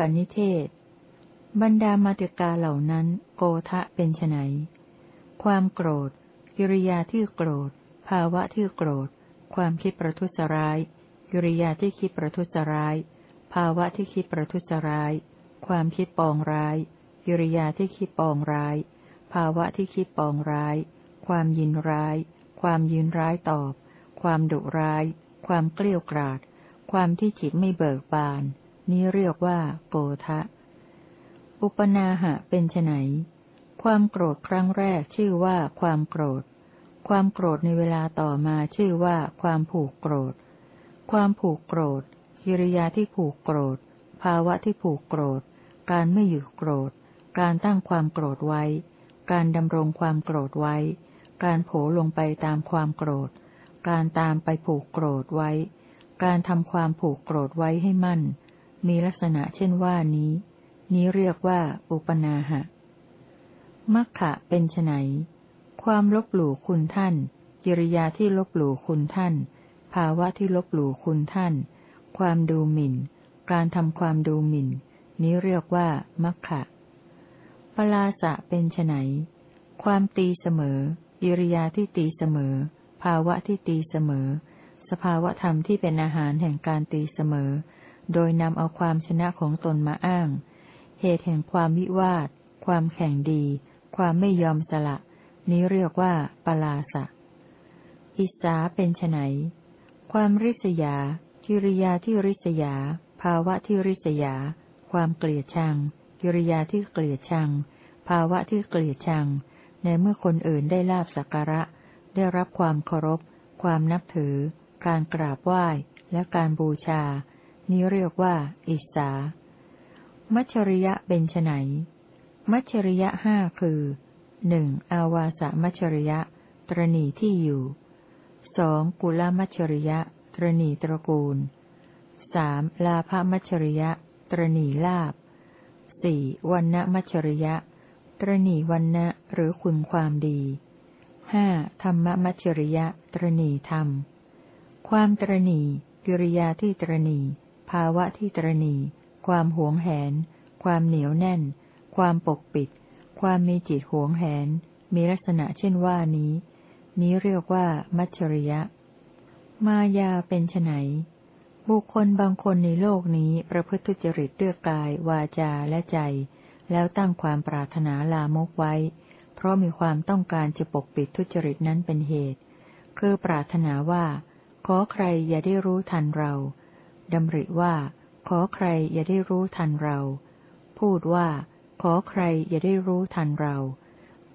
กนิเทศ บรรดามาติกาเหล่านั้น โกทะเป็นไนความโกรธ กิริยาที่โกรธ ภาวะที่โกรธ ความคิดประทุษร้าย กิริยาที่คิดประทุษร้าย ภาวะที่คิดประทุษร้าย ความคิดปองร้าย กิริยาที่คิดปองร้าย ภาวะที่คิดปองร้าย ความยินร้าย ความยินร้ายตอบ ความดุร้าย ความเกลี้ยกราด ความที่จิตไม่เบิกบาน นี้เรียกว่าโกทะ อุปนาหะเป็นไนความโกรธครั้งแรกชื่อว่าความโกรธ ความโกรธในเวลาต่อมาชื่อว่า ความผูกโกรธ ความผูกโกรธกิริยาที่ผูกโกรธ ภาวะที่ผูกโกรธ การไม่หยุดโกรธ การตั้งความโกรธไว้ การดำรงความโกรธไว้ การโผลงไปตามความโกรธ การตามไปผูกโกรธไว้ การทำความผูกโกรธไว้ให้มั่น มีลักษณะเช่นว่านี้ นี้เรียกว่า อุปนาหะมัคคะเป็นไนความลบหลู่คุณท่าน กิริยาที่ลบหลู่คุณท่าน ภาวะที่ลบหลู่คุณท่าน ความดูหมิ่น การทำความดูหมิ่น นี้เรียกว่ามัคคะปลาสะเป็นไนความตีเสมอ กิริยาที่ตีเสมอ ภาวะที่ตีเสมอ สภาวะธรรมที่เป็นอาหารแห่งการตีเสมอ โดยนำเอาความชนะของตนมาอ้าง เหตุแห่งความวิวาท ความแข่งดี ความไม่ยอมสละ นี้เรียกว่าปลาสะ อิสาเป็นไนความริษยา กิริยาที่ริษยา ภาวะที่ริษยา ความเกลียดชัง กิริยาที่เกลียดชัง ภาวะที่เกลียดชัง ในเมื่อคนอื่นได้ลาบสักการะ ได้รับความเคารพ ความนับถือ การกราบไหว้ และการบูชา นี้เรียกว่า อิสา มัชริยะเป็นไนมัชริยะห้าคือหนึ่งอาวาสมัชริยะ ตรณีที่อยู่สองกุลมัชริยะ ตรณีตระกูลสามลาภมัชริยะ ตรณีลาบสี่วันณมัชริยะ ตรณีวันณะหรือคุณความดีห้าธรรมมัชริยะ ตรณีธรรม ความตรณีกิริยาที่ตรณี ภาวะที่ตรณี ความหวงแหน ความเหนียวแน่น ความปกปิด ความมีจิตหวงแหน มีลักษณะเช่นว่านี้ นี้เรียกว่า มัจฉริยะ มายาเป็นไนบุคคลบางคนในโลกนี้ประพฤติทุจริตด้วยกาย วาจาและใจ แล้วตั้งความปรารถนาลามกไว้ เพราะมีความต้องการจะปกปิดทุจริตนั้นเป็นเหตุ คือปรารถนาว่า ขอใครอย่าได้รู้ทันเรา ดำริว่า ขอใครอย่าได้รู้ทันเรา พูดว่า ขอใครอย่าได้รู้ทันเรา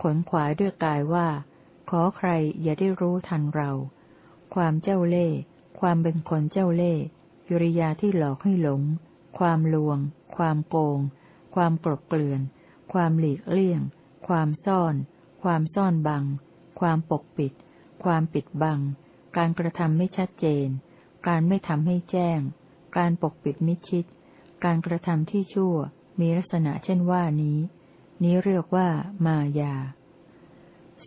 ขนขวายด้วยกายว่า ขอใครอย่าได้รู้ทันเรา ความเจ้าเล่ห์ความเป็นคนเจ้าเล่ห์กิริยาที่หลอกให้หลง ความลวง ความโกง ความกลบเกลื่อน ความหลีกเลี่ยง ความซ่อน ความซ่อนบัง ความปกปิด ความปิดบัง การกระทำไม่ชัดเจน การไม่ทำให้แจ้ง การปกปิดมิชิด การกระทำที่ชั่ว มีลักษณะเช่นว่านี้ นี้เรียกว่ามายา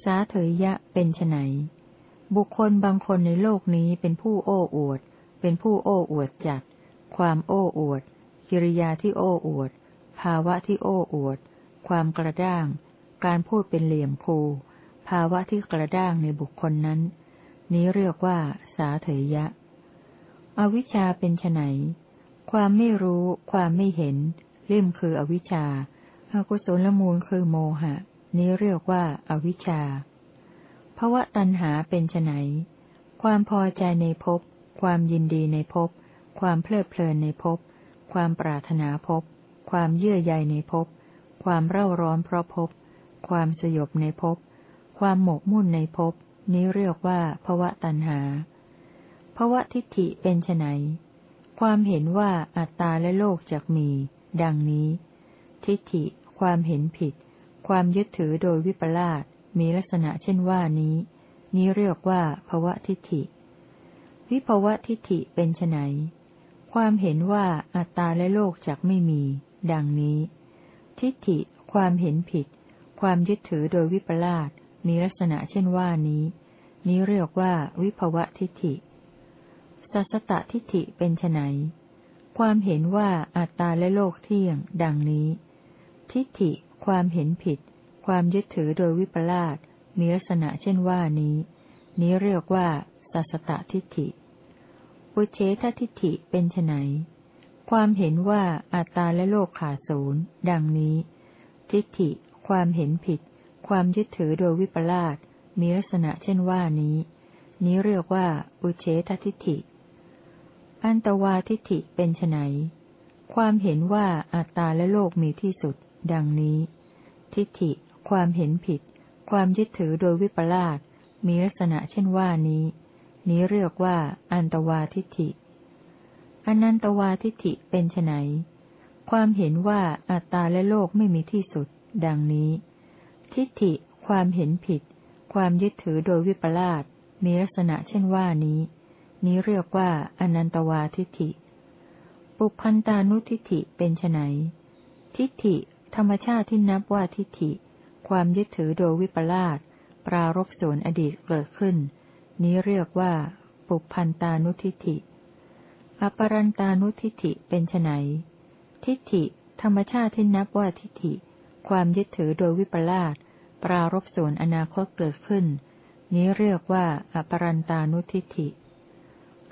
สาเถยะเป็นไนบุคคลบางคนในโลกนี้เป็นผู้โอ้อวด เป็นผู้โอ้อวดจัด ความโอ้อวด กิริยาที่โอ้อวด ภาวะที่โอ้อวด ความกระด้าง การพูดเป็นเหลี่ยมภูภาวะที่กระด้างในบุคคลนั้น นี้เรียกว่า สาเถยะ อวิชชาเป็นไนความไม่รู้ ความไม่เห็นเล่มคืออวิชชาอากุศลมูลคือโมหะ นี้เรียกว่าอาวิชชาภวะตัณหาเป็นไนความพอใจในภพ ความยินดีในภพ ความเพลิดเพลินในภพ ความปรารถนาภพ ความเยื่อใยในภพ ความเร่าร้อนเพราะภพ ความสยบในภพ ความหมกมุ่นในภพ นี้เรียกว่าภวะตัณหา ภวะทิฏฐิเป็นไนความเห็นว่าอัตตาและโลกจักมี ดังนี้ ทิฏฐิ ความเห็นผิด ความยึดถือโดยวิปลาสมีลักษณะเช่นว่านี้ นี้เรียกว่าภวะทิฏฐิ วิภวะทิฏฐิเป็นไนความเห็นว่าอัตตาและโลกจักไม่มี ดังนี้ ทิฏฐิ ความเห็นผิด ความยึดถือโดยวิปลาสมีลักษณะเช่นว่านี้ นี้เรียกว่าวิภวะทิฏฐิ สัสตทิฏฐิเป็นไนความเห็นว่าอัตตาและโลกเที่ยง ดังนี้ ทิฏฐิ ความเห็นผิด ความยึดถือโดยวิปลาสมีลักษณะเช่นว่านี้ นี้เรียกว่าสัสตทิฏฐิอุเฉททิฏฐิเป็นไนความเห็นว่าอัตตาและโลกขาศูนย์ดังนี้ ทิฏฐิ ความเห็นผิด ความยึดถือโดยวิปลาสมีลักษณะเช่นว่านี้ นี้เรียกว่าอุเฉททิฏฐิ อันตวาทิฏฐิเป็นไนความเห็นว่าอัตตาและโลกมีที่สุด ดังนี้ ทิฏฐิ ความเห็นผิด ความยึดถือโดยวิปลาสมีลักษณะเช่นว่านี้ นี้เรียกว่า อันตวาทิฏฐิอนันตวาทิฏฐิเป็นไนความเห็นว่าอัตตาและโลกไม่มีที่สุด ดังนี้ ทิฏฐิ ความเห็นผิด ความยึดถือโดยวิปลาสมีลักษณะเช่นว่านี้ นี้เรียกว่า อนันตวาทิฏฐิ ปุพันตานุทิฏฐิเป็นไนทิฏฐิ ธรรมชาติที่นับว่าทิฏฐิ ความยึดถือโดยวิปลาสปรารบส่วนอดีตเกิดขึ้น นี้เรียกว่า ปุพันตานุทิฏฐิ อปรันตานุทิฏฐิเป็นไนทิฏฐิ ธรรมชาติที่นับว่าทิฏฐิ ความยึดถือโดยวิปลาสปรารบส่วนอนาคตเกิดขึ้น นี้เรียกว่าอปรันตานุทิฏฐิ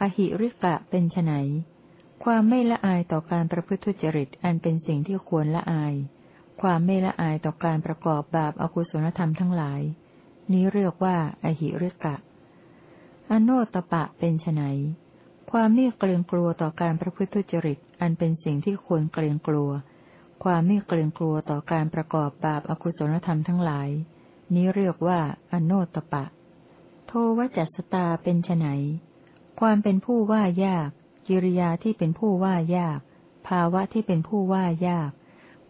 อหิริกะเป็นไนความไม่ละอายต่อการประพฤติทุจริตอันเป็นสิ่งที่ควรละอาย ความไม่ละอายต่อการประกอบบาปอากุศลธรรมทั้งหลาย นี้เรียกว่าอหิริกะ อโนตปะเป็นไนความไม่เกรงกลัวต่อการประพฤติทุจริตอันเป็นสิ่งที่ควรเกรงกลัว ความไม่เกรงกลัวต่อการประกอบบาปอกุศลธรรมทั้งหลาย นี้เรียกว่าอโนตปะ โทวจัสตาเป็นไน ความเป็นผู้ว่ายาก กิริยาที่เป็นผู้ว่ายาก ภาวะที่เป็นผู้ว่ายาก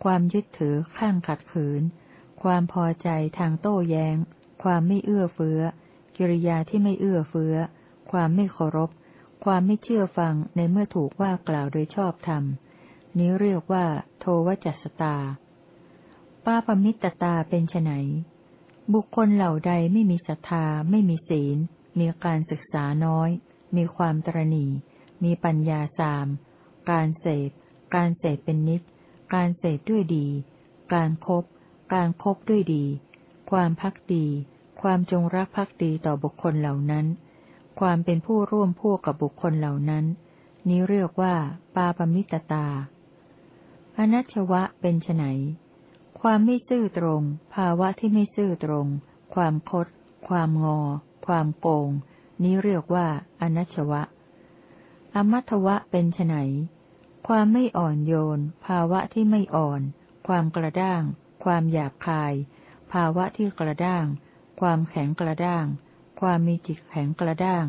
ความยึดถือข้างขัดขืน ความพอใจทางโต้แยง้ง ความไม่เอื้อเฟื้อ กิริยาที่ไม่เอื้อเฟื้อ ความไม่เคารพ ความไม่เชื่อฟังในเมื่อถูกว่ากล่าวโดยชอบธรรม นี้เรียกว่า โทวจัสตา ป้าปมิตตาเป็นไนบุคคลเหล่าใดไม่มีศรัทธา ไม่มีศีล มีการศึกษาน้อย มีความตรณี มีปัญญาสาม การเสพ การเสพเป็นนิจการเสพด้วยดี การครบการครบด้วยดี ความพักดี ความจงรักภักดีต่อบุคคลเหล่านั้น ความเป็นผู้ร่วมพวกกับบุคคลเหล่านั้น นี้เรียกว่า ปาปมิตตา อนัชวะเป็นไนความไม่ซื่อตรง ภาวะที่ไม่ซื่อตรง ความคด ความงอ ความโกง นี้เรียกว่า อนัชวะ อมัทวะเป็นไนความไม่อ่อนโยน ภาวะที่ไม่อ่อน ความกระด้าง ความหยาบคาย ภาวะที่กระด้าง ความแข็งกระด้าง ความมีจิตแข็งกระด้าง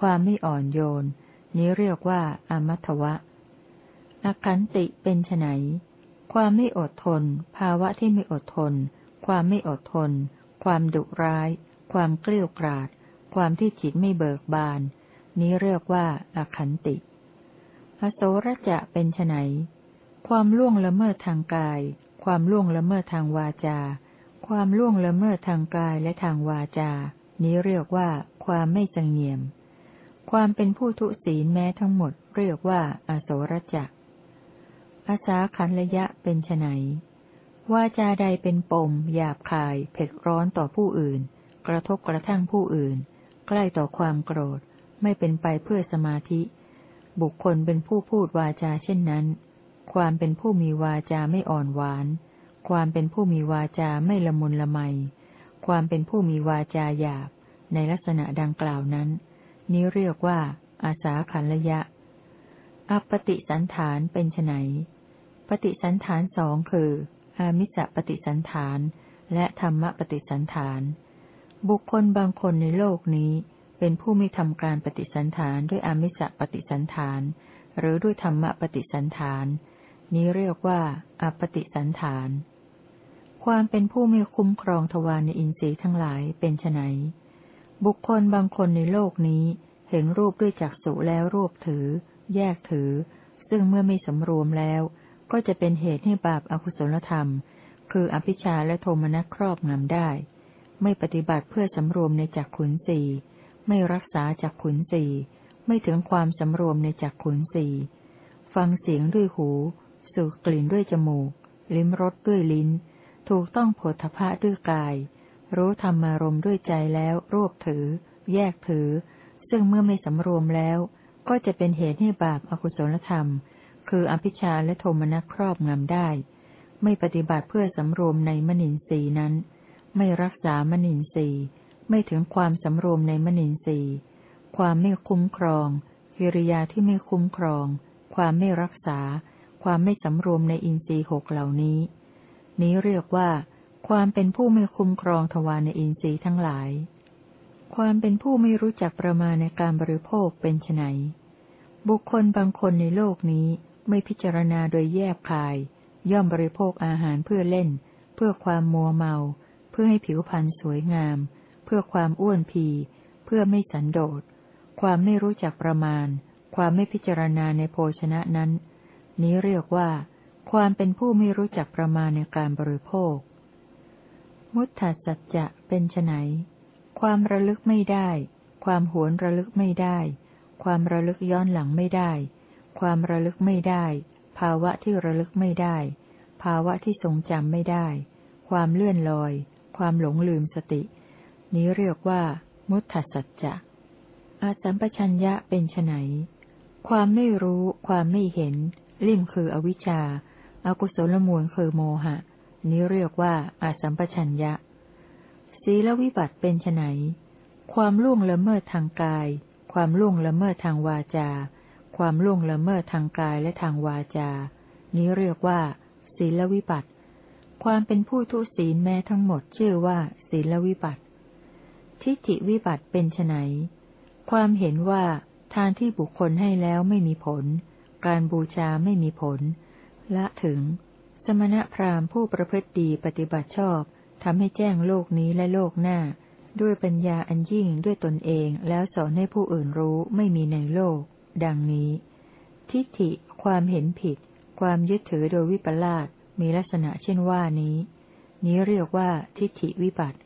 ความไม่อ่อนโยน นี้เรียกว่า อมัตวะอาคันติเป็นไนความไม่อดทน ภาวะที่ไม่อดทน ความไม่อดทน ความดุร้าย ความเกลี้ยกราด ความที่จิตไม่เบิกบาน นี้เรียกว่าอาคันติ อโสรจะเป็นไนความล่วงละเมิดทางกาย ความล่วงละเมิดทางวาจา ความล่วงละเมิดทางกายและทางวาจา นี้เรียกว่าความไม่สังเงียม ความเป็นผู้ทุศีลแม้ทั้งหมด เรียกว่าอโสรจักอาสาขันระยะเป็นไนว่าจาใดเป็นปม หยาบคาย เผ็ดร้อนต่อผู้อื่น กระทบกระทั่งผู้อื่น ใกล้ต่อความโกรธ ไม่เป็นไปเพื่อสมาธิ บุคคลเป็นผู้พูดวาจาเช่นนั้น ความเป็นผู้มีวาจาไม่อ่อนหวาน ความเป็นผู้มีวาจาไม่ละมุนละไม ความเป็นผู้มีวาจาหยาบ ในลักษณะดังกล่าวนั้น นี้เรียกว่า อาสาขันระยะ อัปฏิสันฐานเป็นไนปฏิสันฐานสองคือ อามิสปฏิสันฐาน และธรรมปฏิสันฐาน บุคคลบางคนในโลกนี้ เป็นผู้ไม่ทำการปฏิสันฐานด้วยอามิสปฏิสันฐาน หรือด้วยธรรมปฏิสันฐาน นี้เรียกว่า อปฏิสันฐาน ความเป็นผู้ไม่คุ้มครองทวารในอินทรีย์ทั้งหลายเป็นไนบุคคลบางคนในโลกนี้เห็นรูปด้วยจักษุแล้วรูปถือ แยกถือ ซึ่งเมื่อไม่สำรวมแล้ว ก็จะเป็นเหตุให้บาปอากุศลธรรม คืออภิชาและโทมนัสครอบงำได้ ไม่ปฏิบัติเพื่อสำรวมในจักขุนสีไม่รักษาจักขุนสีไม่ถึงความสำรวมในจักขุนสีฟังเสียงด้วยหู สูดกลิ่นด้วยจมูก ลิ้มรสด้วยลิ้น ถูกต้องโผฏฐพะด้วยกาย รู้ธรรมารมด้วยใจแล้วรวบถือ แยกถือ ซึ่งเมื่อไม่สำรวมแล้ว ก็จะเป็นเหตุให้บาปอากุศลธรรม คืออภิชาและโทมนัสครอบงำได้ ไม่ปฏิบัติเพื่อสำรวมในมนินทรีนั้น ไม่รักษามนินทรีย์ ไม่ถึงความสำรวมในมนินทรีย์ ความไม่คุ้มครอง กิริยาที่ไม่คุ้มครอง ความไม่รักษา ความไม่สำรวมในอินทรีย์หกเหล่านี้ นี้เรียกว่า ความเป็นผู้ไม่คุ้มครองทวารในอินทรีย์ทั้งหลาย ความเป็นผู้ไม่รู้จักประมาณในการบริโภคเป็นไนบุคคลบางคนในโลกนี้ไม่พิจารณาโดยแยบคาย ย่อมบริโภคอาหารเพื่อเล่น เพื่อความมัวเมา พื่อให้ผิวพรรณสวยงาม เพื่อความอ้วนพี เพื่อไม่สันโดษ ความไม่รู้จักประมาณ ความไม่พิจารณาในโภชนะนั้น นี้เรียกว่า ความเป็นผู้ไม่รู้จักประมาณในการบริโภค มุตถสัจจะเป็นไนความระลึกไม่ได้ ความหวนระลึกไม่ได้ ความระลึกย้อนหลังไม่ได้ ความระลึกไม่ได้ ภาวะที่ระลึกไม่ได้ ภาวะที่ทรงจำไม่ได้ ความเลื่อนลอย ความหลงลืมสติ นี้เรียกว่า มุตถสัจจะอาสัมปชัญญะเป็นไนความไม่รู้ ความไม่เห็น ลิ่มคืออวิชชาอากุศลมูลคือโมหะ นี้เรียกว่า อาสัมปชัญญะ ศีลวิบัติเป็นไนความล่วงละเมิดทางกาย ความล่วงละเมิดทางวาจา ความล่วงละเมิดทางกายและทางวาจา นี้เรียกว่า ศีลวิบัติ ความเป็นผู้ทุศีลแม้ทั้งหมดชื่อว่าศีลวิบัติ ทิฏฐิวิบัติเป็นไนความเห็นว่าทานที่บุคคลให้แล้วไม่มีผล การบูชาไม่มีผล ละถึง สมณพราหมณ์ผู้ประพฤติดีปฏิบัติชอบทำให้แจ้งโลกนี้และโลกหน้า ด้วยปัญญาอันยิ่งด้วยตนเองแล้วสอนให้ผู้อื่นรู้ไม่มีในโลก ดังนี้ ทิฏฐิ ความเห็นผิด ความยึดถือโดยวิปลาส มีลักษณะเช่นว่านี้ นี้เรียกว่าทิฏฐิวิบัติ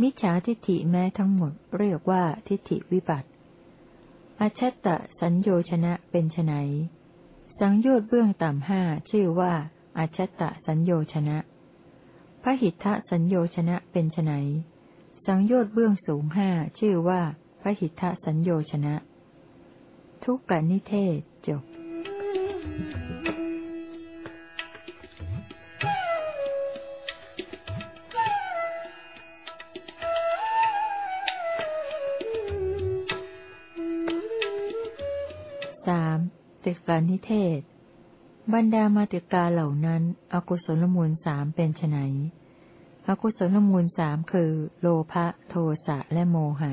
มิจฉาทิฏฐิแม้ทั้งหมดเรียกว่าทิฏฐิวิบัติอชัตตสัญโยชนะเป็นไนสังโยชน์เบื้องต่ำห้าชื่อว่าอชัตตสัญโยชนะพระหิทธะสัญโยชนะเป็นไนสังโยชน์เบื้องสูงห้าชื่อว่าพระหิทธะสัญโยชนะ ทุกกนิเทศจบติ กานิเทศ บรรดามาติกาเหล่านั้น อกุศลมูลสามเป็นไนอกุศลมูลสามคือ โลภะโทสะและโมหะ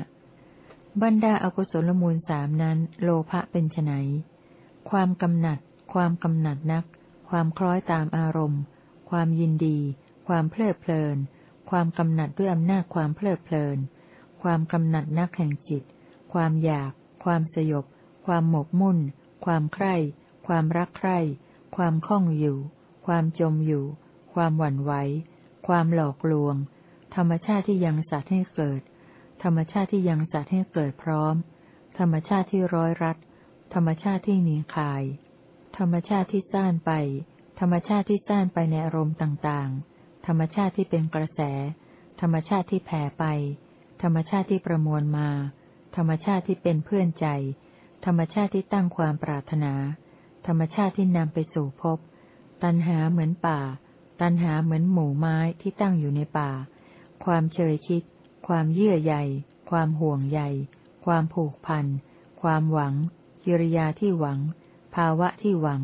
บรรดาอากุศลมูลสามนั้น โลภะเป็นไนความกำหนัด ความกำหนัดนัก ความคล้อยตามอารมณ์ ความยินดี ความเพลิดเพลิน ความกำหนัดด้วยอำนาจความเพลิดเพลิน ความกำหนัดนักแห่งจิต ความอยาก ความสยบ ความหมกมุ่น ความใคร่ ความรักใคร่ ความคล่องอยู่ ความจมอยู่ ความหวั่นไหว ความหลอกลวง ธรรมชาติที่ยังสัตว์ให้เกิด ธรรมชาติที่ยังสัตว์ให้เกิดพร้อม ธรรมชาติที่ร้อยรัด ธรรมชาติที่มีคาย ธรรมชาติที่ซ่านไป ธรรมชาติที่ซ่านไปในอารมณ์ต่างๆ ธรรมชาติที่เป็นกระแส ธรรมชาติที่แผ่ไป ธรรมชาติที่ประมวลมา ธรรมชาติที่เป็นเพื่อนใจ ธรรมชาติที่ตั้งความปรารถนา ธรรมชาติที่นำไปสู่ภพตัณหาเหมือนป่า ตัณหาเหมือนหมู่ไม้ที่ตั้งอยู่ในป่า ความเชยคิด ความเยื่อใยความห่วงใยความผูกพัน ความหวัง กิริยาที่หวัง ภาวะที่หวัง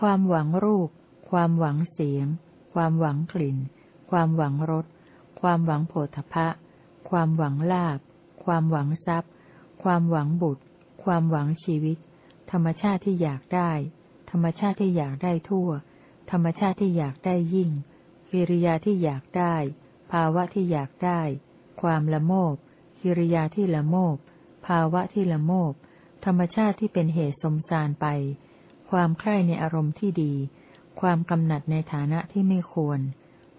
ความหวังรูป ความหวังเสียง ความหวังกลิ่น ความหวังรส ความหวังโผฏฐะความหวังลาบ ความหวังทรัพย์ ความหวังบุตร ความหวังชีวิต ธรรมชาติที่อยากได้ ธรรมชาติที่อยากได้ทั่ว ธรรมชาติที่อยากได้ยิ่ง กิริยาที่อยากได้ ภาวะที่อยากได้ ความละโมบกิริยาที่ละโมบภาวะที่ละโมบธรรมชาติที่เป็นเหตุสมสารไป ความใคร่ในอารมณ์ที่ดี ความกำหนัดในฐานะที่ไม่ควร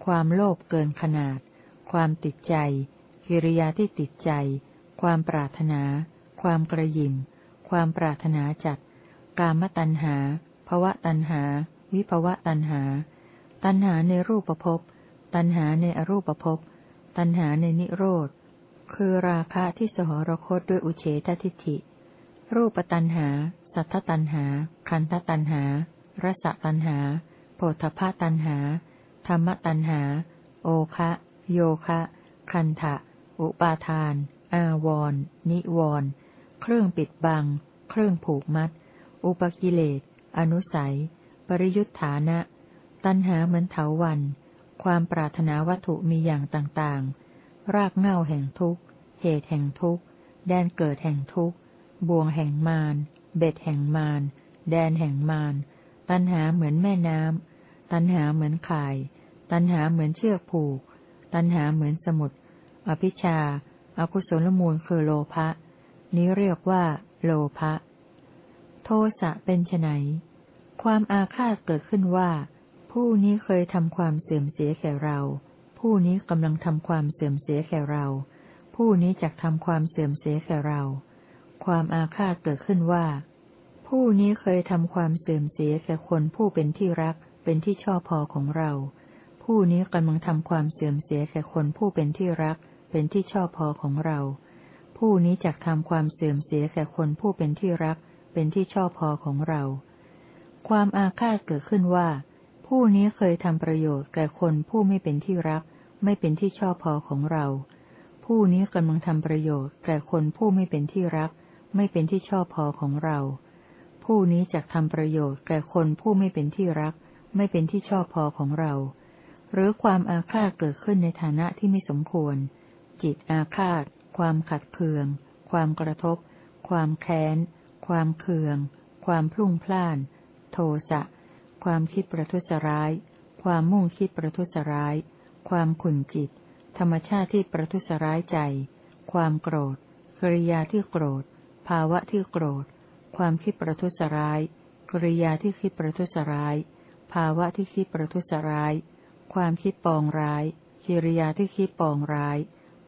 ความโลภเกินขนาด ความติดใจ กิริยาที่ติดใจ ความปรารถนา ความกระยิม ความปรารถนาจัดกามตัณหาภวะตัณหา วิภวะตัณหา ตัณหาในรูปภพ ตัณหาในอรูปภพ ตัณหาในนิโรธ คือราคะที่สหรคตด้วยอุเฉททิฏฐิ รูปตัณหา สัทธตัณหา คันธตัณหา รสตัณหา โพธพาตัณหา ธรรมตัณหา โอคะ โยคะ คันทะอุปาทาน อาวร นิวร เครื่องปิดบัง เครื่องผูกมัด อุปกิเลส อนุสัย ปริยุทธานะ ตัณหาเหมือนเถาวัน ความปรารถนาวัตถุมีอย่างต่างๆ รากเง่าแห่งทุกข์ เหตุแห่งทุกข์ แดนเกิดแห่งทุกข์ บ่วงแห่งมาร เบ็ดแห่งมาร แดนแห่งมาร ตัณหาเหมือนแม่น้ำ ตัณหาเหมือนข่าย ตัณหาเหมือนเชือกผูก ตัณหาเหมือนสมุดอภิชาอากุศลมูลคือโลภะ นี้เรียกว่า โลภะ โทสะเป็นไนความอาฆาตเกิดขึ้นว่า ผู้นี้เคยทำความเสื่อมเสียแก่เรา ผู้นี้กำลังทำความเสื่อมเสียแก่เรา ผู้นี้จะทำความเสื่อมเสียแก่เรา ความอาฆาตเกิดขึ้นว่า ผู้นี้เคยทำความเสื่อมเสียแก่คนผู้เป็นที่รัก เป็นที่ชอบพอของเรา ผู้นี้กำลังทำความเสื่อมเสียแก่คนผู้เป็นที่รัก เป็นที่ชอบพอของเรา ผู้นี้จักทำความเสื่อมเสียแก่คนผู้เป็นที่รัก เป็นที่ชอบพอของเรา ความอาฆาตเกิดขึ้นว่า ผู้นี้เคยทำประโยชน์แก่คนผู้ไม่เป็นที่รัก ไม่เป็นที่ชอบพอของเรา ผู้นี้กำลังทำประโยชน์แก่คนผู้ไม่เป็นที่รัก ไม่เป็นที่ชอบพอของเรา ผู้นี้จักทำประโยชน์แก่คนผู้ไม่เป็นที่รัก ไม่เป็นที่ชอบพอของเรา หรือความอาฆาตเกิดขึ้นในฐานะที่ไม่สมควร จิตอาฆาต ความขัดเคือง ความกระทบ ความแค้น ความเคือง ความพลุ่งพล่าน โทสะ ความคิดประทุษร้าย ความมุ่งคิดประทุษร้าย ความขุนจิต ธรรมชาติที่ประทุษร้ายใจ ความโกรธ กริยาที่โกรธ ภาวะที่โกรธ ความคิดประทุษร้าย กริยาที่คิดประทุษร้าย ภาวะที่คิดประทุษร้าย ความคิดปองร้าย กิริยาที่คิดปองร้าย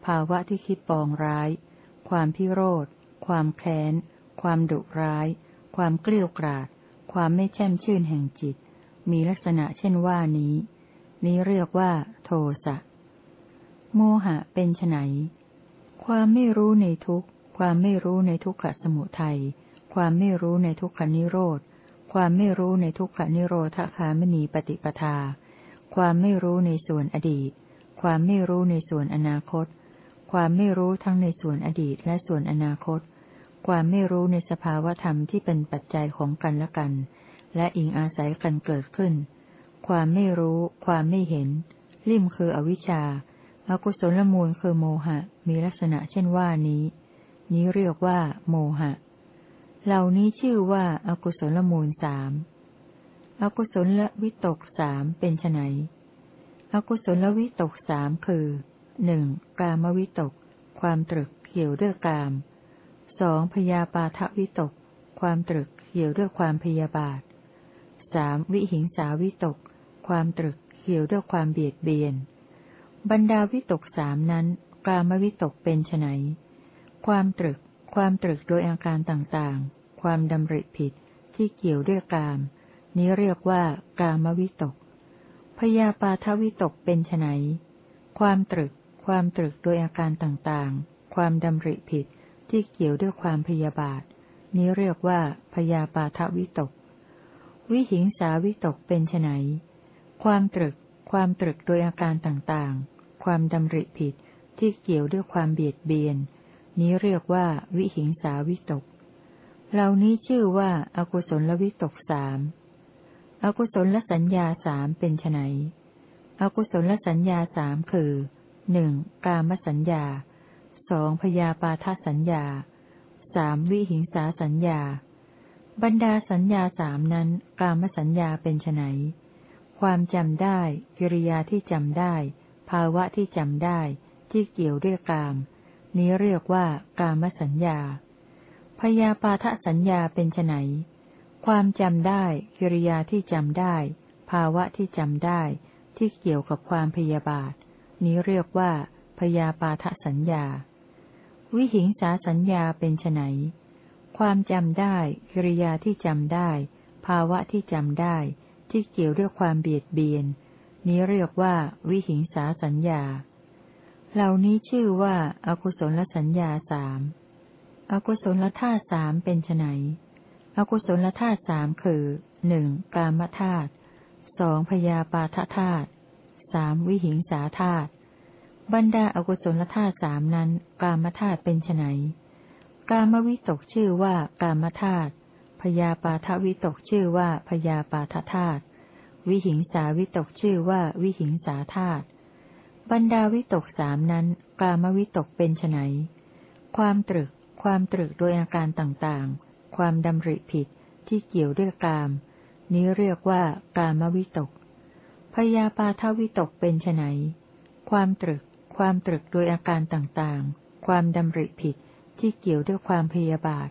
ภาวะที่คิดปองร้าย ความพิโรธ ความแค้น ความดุร้าย ความเกลี้ยกราด ความไม่แช่มชื่นแห่งจิต มีลักษณะเช่นว่านี้ นี้เรียกว่า โทสะ โมหะเป็นไนความไม่รู้ในทุกข์ ความไม่รู้ในทุกขสมุทัย ความไม่รู้ในทุกขนิโรธ ความไม่รู้ในทุกขนิโรธคามณีปฏิปทา ความไม่รู้ในส่วนอดีต ความไม่รู้ในส่วนอนาคต ความไม่รู้ทั้งในส่วนอดีตและส่วนอนาคต ความไม่รู้ในสภาวธรรมที่เป็นปัจจัยของกันและกัน และอิงอาศัยกันเกิดขึ้น ความไม่รู้ ความไม่เห็นริมคืออวิชชาอากุศลมูลคือโมหะ มีลักษณะเช่นว่านี้ นี้เรียกว่า โมหะ เหล่านี้ชื่อว่าอากุศลมูลสามอากุศลวิตกสามเป็นไนอกุศลวิตกสามคือ หนึ่งกามวิตก ความตรึกเกี่ยวด้วยกามสองพยาปาทวิตก ความตรึกเกี่ยวด้วยความพยาบาทสามวิหิงสาวิตก ความตรึกเกี่ยวด้วยความเบียดเบียน บรรดาวิตกสามนั้น กามวิตกเป็นไนความตรึก ความตรึกโดยอาการต่างๆ ความดำริผิดที่เกี่ยวด้วยกาม นี้เรียกว่ากามวิตก พยาปาทวิตกเป็นไนความตรึก ความตรึกโดยอาการต่างๆ ความดำริผิดที่เกี่ยวด้วยความพยาบาท นี้เรียกว่าพยาปาทวิตก วิหิงสาวิตกเป็นไนความตรึก ความตรึกโดยอาการต่างๆ ความดำริผิดที่เกี่ยวด้วยความเบียดเบียน นี้เรียกว่าวิหิงสาวิตก เหล่านี้ชื่อว่าอากุศลวิตกสามอากุศลสัญญาสามเป็นไนอกุศลสัญญาสามคือ หนึ่งกามสัญญาสองพยาปาทสัญญาสามวิหิงสาสัญญา บรรดาสัญญาสามนั้น กามสัญญาเป็นไนความจำได้ กิริยาที่จำได้ ภาวะที่จำได้ ที่เกี่ยวด้วยกาม นี้เรียกว่ากามสัญญา พยาปาทสัญญาเป็นไนความจำได้ กิริยาที่จำได้ ภาวะที่จำได้ ที่เกี่ยวกับความพยาบาท นี้เรียกว่าพยาปาทสัญญา วิหิงสาสัญญาเป็นไนความจำได้ กิริยาที่จำได้ ภาวะที่จำได้ ที่เกี่ยวด้วยความเบียดเบียน นี้เรียกว่า วิหิงสาสัญญา เหล่านี้ชื่อว่าอากุศลสัญญาสามอากุศลธาตุสามเป็นไนอกุศลธาตุสามคือหนึ่งกามธาตุสองพยาปาทธาตุ สามวิหิงสาธาตุบรรดาอากุศลธาตุสามนั้น กามธาตุเป็นไนกามวิตกชื่อว่ากามธาตุพยาปาทวิตกชื่อว่าพยาปาทธาตุวิหิงสาวิตกชื่อว่าวิหิงสาธาตุบรรดาวิตกสามนั้น กามวิตกเป็นไนความตรึก ความตรึกโดยอาการต่างๆ ความดำริผิดที่เกี่ยวด้วยกาม นี้เรียกว่ากามวิตก พยาปาทวิตกเป็นไนความตรึก ความตรึกโดยอาการต่างๆ ความดำริผิดที่เกี่ยวด้วยความพยาบาท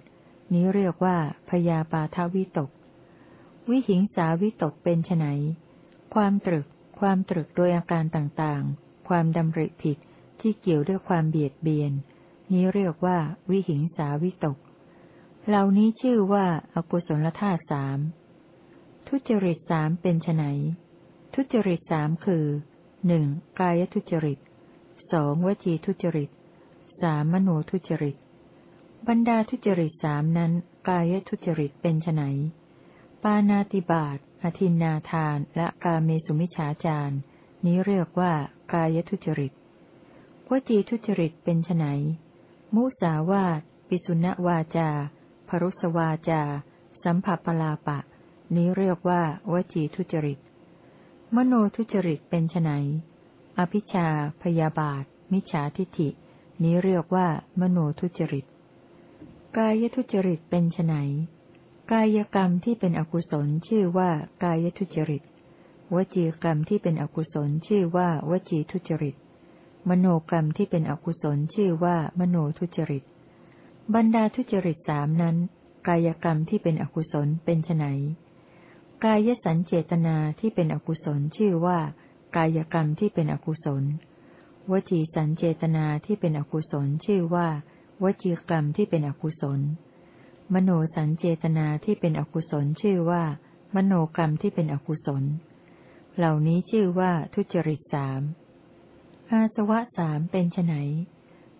นี้เรียกว่าพยาปาทวิตก วิหิงสาวิตกเป็นไนความตรึก ความตรึกโดยอาการต่างๆ ความดำริผิดที่เกี่ยวด้วยความเบียดเบียน นี้เรียกว่าวิหิงสาวิตก เหล่านี้ชื่อว่าอากุศลธาตุสามทุจริตสามเป็นไน ทุจริตสามคือหนึ่งกายทุจริตสองวจีทุจริตสามมโนทุจริต บรรดาทุจริตสามนั้น กายทุจริตเป็นไนปานาติบาตอธินนาทาน และกาเมสุมิฉาจารนี้เรียกว่ากายทุจริตวจีทุจริตเป็นไนมุสาวาตปิสุณวาจาพรุสวาจา สัมผัปลาปะ นี้เรียกว่าวจีทุจริต มโนทุจริตเป็นไนอภิชาพยาบาท มิจฉาทิฐิ นี้เรียกว่า มโนทุจริต กายทุจริตเป็นไนกายกรรมที่เป็นอกุศลชื่อว่ากายทุจริต วจีกรรมที่เป็นอกุศลชื่อว่าวจีทุจริต มโนกรรมที่เป็นอกุศลชื่อว่ามโนทุจริต บรรดาทุจริตสามนั้น กายกรรมที่เป็นอกุศลเป็นไน กายสัญเจตนาที่เป็นอกุศลชื่อว่า กายกรรมที่เป็นอกุศล วจีสัญเจตนาที่เป็นอกุศลชื่อว่า วจีกรรมที่เป็นอกุศล มโนสัญเจตนาที่เป็นอกุศลชื่อว่า มโนกรรมที่เป็นอกุศล เหล่านี้ชื่อว่าทุจริตสามอาสวะสามเป็นไน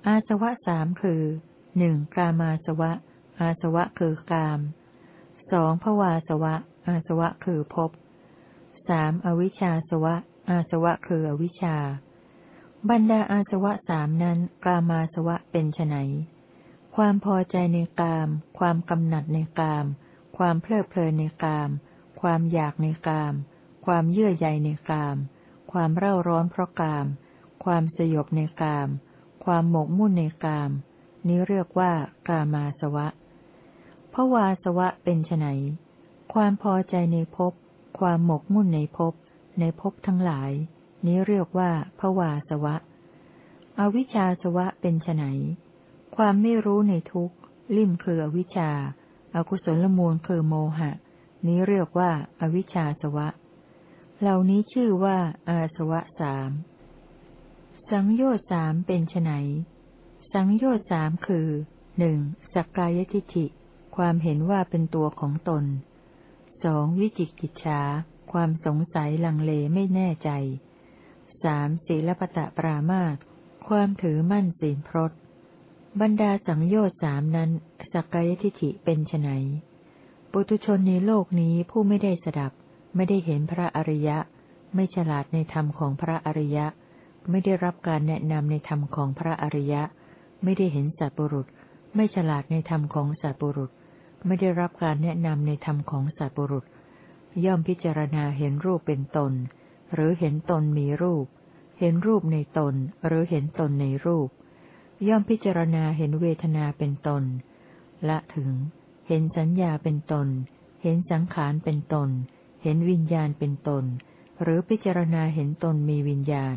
อาสวะสามคือหนึ่งกามาสวะ อาสวะคือกามสองภวาสวะ อาสวะคือภพสามอวิชชาสวะ อาสวะคืออวิชชา บรรดาอาสวะสามนั้นกามาสวะเป็นไนความพอใจในกาม ความกำหนัดในกาม ความเพลิดเพลินในกาม ความอยากในกาม ความเยื่อใยในกาม ความเร่าร้อนเพราะกาม ความสยบในกาม ความหมกมุ่นในกาม นี้เรียกว่ากามาสวะภวาสวะเป็นไน ความพอใจในภพ ความหมกมุ่นในภพ ในภพทั้งหลาย นี้เรียกว่าภวาสวะ อวิชชาสวะเป็นไนความไม่รู้ในทุกข์ ลิ่มคืออวิชชาอากุศลมูลคือโมหะ นี้เรียกว่าอวิชชาสวะ เหล่านี้ชื่อว่าอาสวะสามสังโยชน์สามเป็นไนสังโยชน์สามคือหนึ่งสักกายทิฐิ ความเห็นว่าเป็นตัวของตน สองวิจิกิจฉาความสงสัยลังเลไม่แน่ใจสามศีลปตะปรามาตความถือมั่นศีลพรตบรรดาสังโยชน์สามนั้นสักกายทิฐิเป็นไนปุตุชนในโลกนี้ผู้ไม่ได้สดับ ไม่ได้เห็นพระอริยะ ไม่ฉลาดในธรรมของพระอริยะ ไม่ได้รับการแนะนำในธรรมของพระอริยะ ไม่ได้เห็นสัตบุรุษ ไม่ฉลาดในธรรมของสัตบุรุษ ไม่ได้รับการแนะนำในธรรมของสัตบุรุษ ย่อมพิจารณาเห็นรูปเป็นตน หรือเห็นตนมีรูป เห็นรูปในตนหรือเห็นตนในรูป ย่อมพิจารณาเห็นเวทนาเป็นตน ละถึง เห็นสัญญาเป็นตน เห็นสังขารเป็นตน เห็นวิญญาณเป็นตน หรือพิจารณาเห็นตนมีวิญญาณ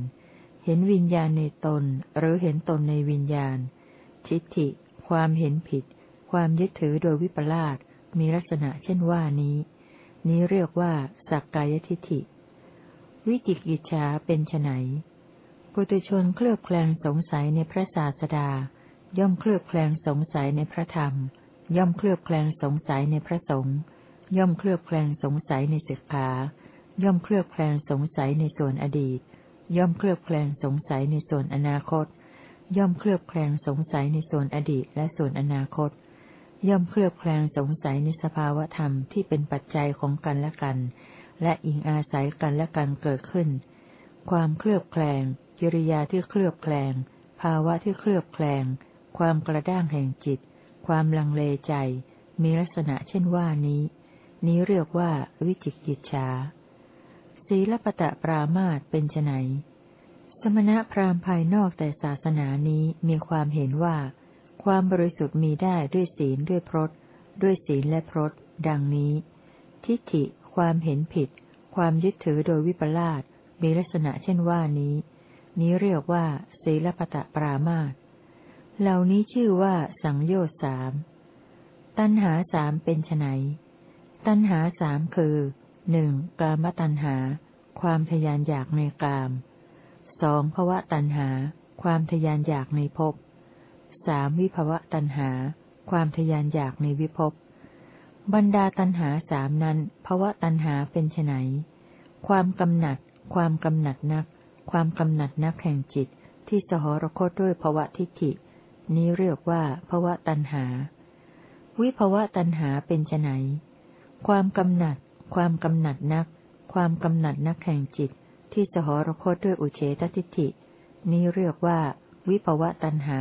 เห็นวิญญาณในตนหรือเห็นตนในวิญญาณ ทิฏฐิ ความเห็นผิด ความยึดถือโดยวิปลาสมีลักษณะเช่นว่านี้ นี้เรียกว่า สักกายทิฏฐิ วิจิกิจฉาเป็นไนปุตุชนเคลือบแคลงสงสัยในพระศาสดา ย่อมเคลือบแคลงสงสัยในพระธรรม ย่อมเคลือบแคลงสงสัยในพระสงฆ์ย่อมเคลือบแคลงสงสัยในสิกขา ย่อมเคลือบแคลงสงสัยในส่วนอดีต ย่อมเคลือบแคลงสงสัยในส่วนอนาคต ย่อมเคลือบแคลงสงสัยในส่วนอดีตและส่วนอนาคต ย่อมเคลือบแคลงสงสัยในสภาวธรรมที่เป็นปัจจัยของกันและกัน และอิงอาศัยกันและกันเกิดขึ้น ความเคลือบแคลงกิริยาที่เคลือบแคลง ภาวะที่เคลือบแคลง ความกระด้างแห่งจิต ความลังเลใจ มีลักษณะเช่นว่านี้ นี้เรียกว่าวิจิกิจฉาศีลปตะปรามาตเป็นไนสมณะพราหมณ์ภายนอกแต่ศาสนานี้มีความเห็นว่า ความบริสุทธิ์มีได้ด้วยศีลด้วยพรตด้วยศีลและพรตดังนี้ ทิฏฐิ ความเห็นผิด ความยึดถือโดยวิปลาสมีลักษณะเช่นว่านี้ นี้เรียกว่าศีลปตะปรามาตเหล่านี้ชื่อว่าสังโยชน์สามตัณหาสามเป็นไนตัณหาสามคือหนึ่งกามตัณหา ความทยานอยากในกามสองภวะตัณหา ความทยานอยากในภพ สามวิภวะตัณหา ความทยานอยากในวิภพ บรรดาตัณหาสามนั้นภวะตัณหาเป็นไนความกำหนัด ความกำหนัดนัก ความกำหนัดนักแห่งจิต ที่สหรคตด้วยภวะทิฏฐิ นี้เรียกว่าภวะตัณหา วิภวะตัณหาเป็นไนความกำหนัด ความกำหนัดนัก ความกำหนัดนักแห่งจิต ที่สหรคตด้วยอุเฉตทิฏฐิ นี้เรียกว่าวิภวะตัณหา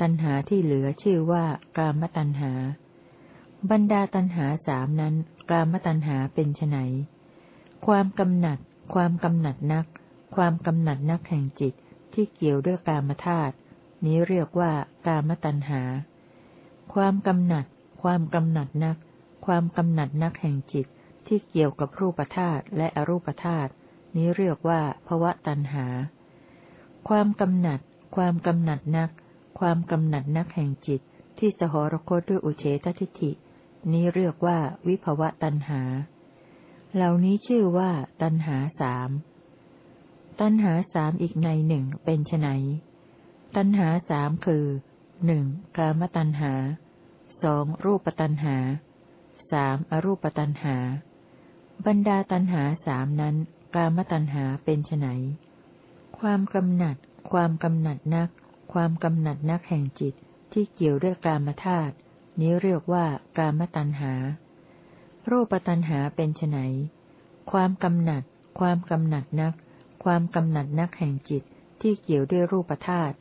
ตัณหาที่เหลือชื่อว่ากามตัณหา บรรดาตัณหาสามนั้น กามตัณหาเป็นไนความกำหนัด ความกำหนัดนัก ความกำหนัดนักแห่งจิตที่เกี่ยวด้วยกามธาตุนี้เรียกว่ากามตัณหา ความกำหนัด ความกำหนัดนัก ความกำหนัดนักแห่งจิตที่เกี่ยวกับรูปธาตุและอรูปธาตุนี้เรียกว่าภวะตัณหา ความกำหนัด ความกำหนัดนัก ความกำหนัดนักแห่งจิตที่สหรคตด้วยอุเฉตทิฏฐิ นี้เรียกว่าวิภวะตัณหา เหล่านี้ชื่อว่าตัณหาสามตัณหาสามอีกในหนึ่งเป็นไนตัณหาสามคือหนึ่งกามตัณหาสองรูปตัณหาสามอรูปตัณหา บรรดาตัณหาสามนั้น กามตัณหาเป็นไนความกำหนัด ความกำหนัดนัก ความกำหนัดนักแห่งจิตที่เกี่ยวด้วยกามธาตุนี้เรียกว่ากามตัณหา รูปตัณหาเป็นไนความกำหนัด ความกำหนัดนัก ความกำหนัดนักแห่งจิตที่เกี่ยวด้วยรูปธาตุ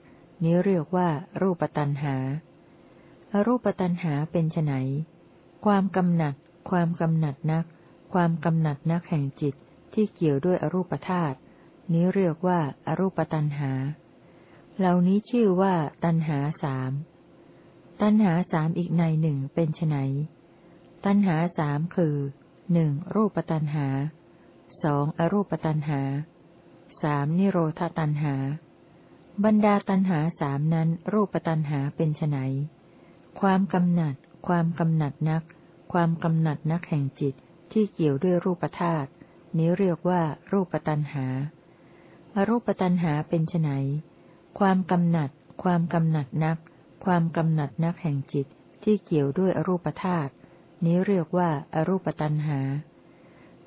นี้เรียกว่ารูปตัณหาอรูปตัณหาเป็นไนความกำหนัด ความกำหนัดนัก ความกำหนัดนักแห่งจิตที่เกี่ยวด้วยอรูปธาตุนี้เรียกว่าอรูปตัณหา เหล่านี้ชื่อว่า ตัณหาสาม ตัณหาสามอีกในหนึ่งเป็นไนตัณหาสามคือหนึ่งรูปตัณหา สองอรูปตัณหา สามนิโรธตัณหา บรรดาตัณหาสามนั้นรูปตัณหาเป็นไนความกำหนัด ความกำหนัดนัก ความกำหนัดนักแห่งจิตที่เกี่ยวด้วยรูปธาตุนี้เรียกว่ารูปตัณหาอรูปตัณหาเป็นไน ความกำหนัด ความกำหนัดนัก ความกำหนัดนักแห่งจิตที่เกี่ยวด้วยอรูปธาตุนี้เรียกว่าอรูปตัณหา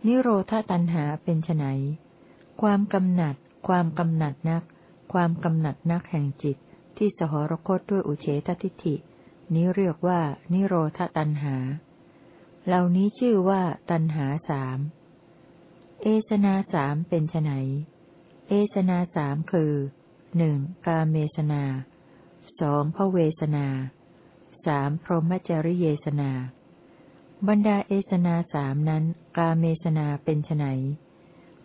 นิโรธาตัณหาเป็นไนความกำหนัด ความกำหนัดนัก ความกำหนัดนักแห่งจิตที่สหรคตด้วยอุเฉตทิฏฐิ นี้เรียกว่า นิโรธาตัณหา เหล่านี้ชื่อว่าตันหาสาม เอสนาสามเป็นไนเอสนาสามคือ หนึ่งกาเมสนาสองพระเวสนาสามพรหมจริเยสนา บรรดาเอสนาสามนั้น กาเมสนาเป็นไน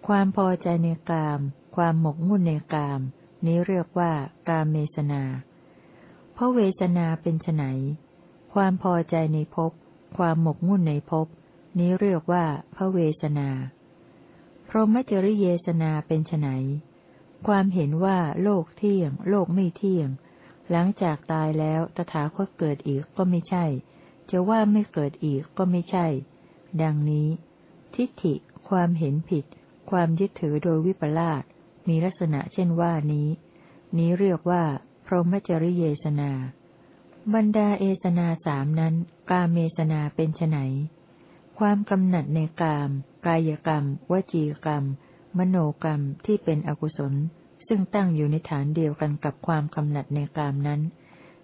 ความพอใจในกาม ความหมกมุ่นในกาม นี้เรียกว่ากาเมสนาพระเวสนาเป็นไนความพอใจในภพ ความหมกมุ่นในภพ นี้เรียกว่าพระเวสนา พรหมจริเยสนาเป็นไน ความเห็นว่าโลกเที่ยง โลกไม่เที่ยง หลังจากตายแล้วตถาคตเกิดอีกก็ไม่ใช่ จะว่าไม่เกิดอีกก็ไม่ใช่ ดังนี้ ทิฏฐิ ความเห็นผิด ความยึดถือโดยวิปลาสมีลักษณะเช่นว่านี้ นี้เรียกว่า พรหมจริเยสนา บรรดาเอสนาสามนั้น กาเมสนาเป็นไนคความกำหนัดในกาม กายกรรม วจีกรรม มโนกรรมที่เป็นอกุศล ซึ่งตั้งอยู่ในฐานเดียวกันกับความกำหนัดในกามนั้น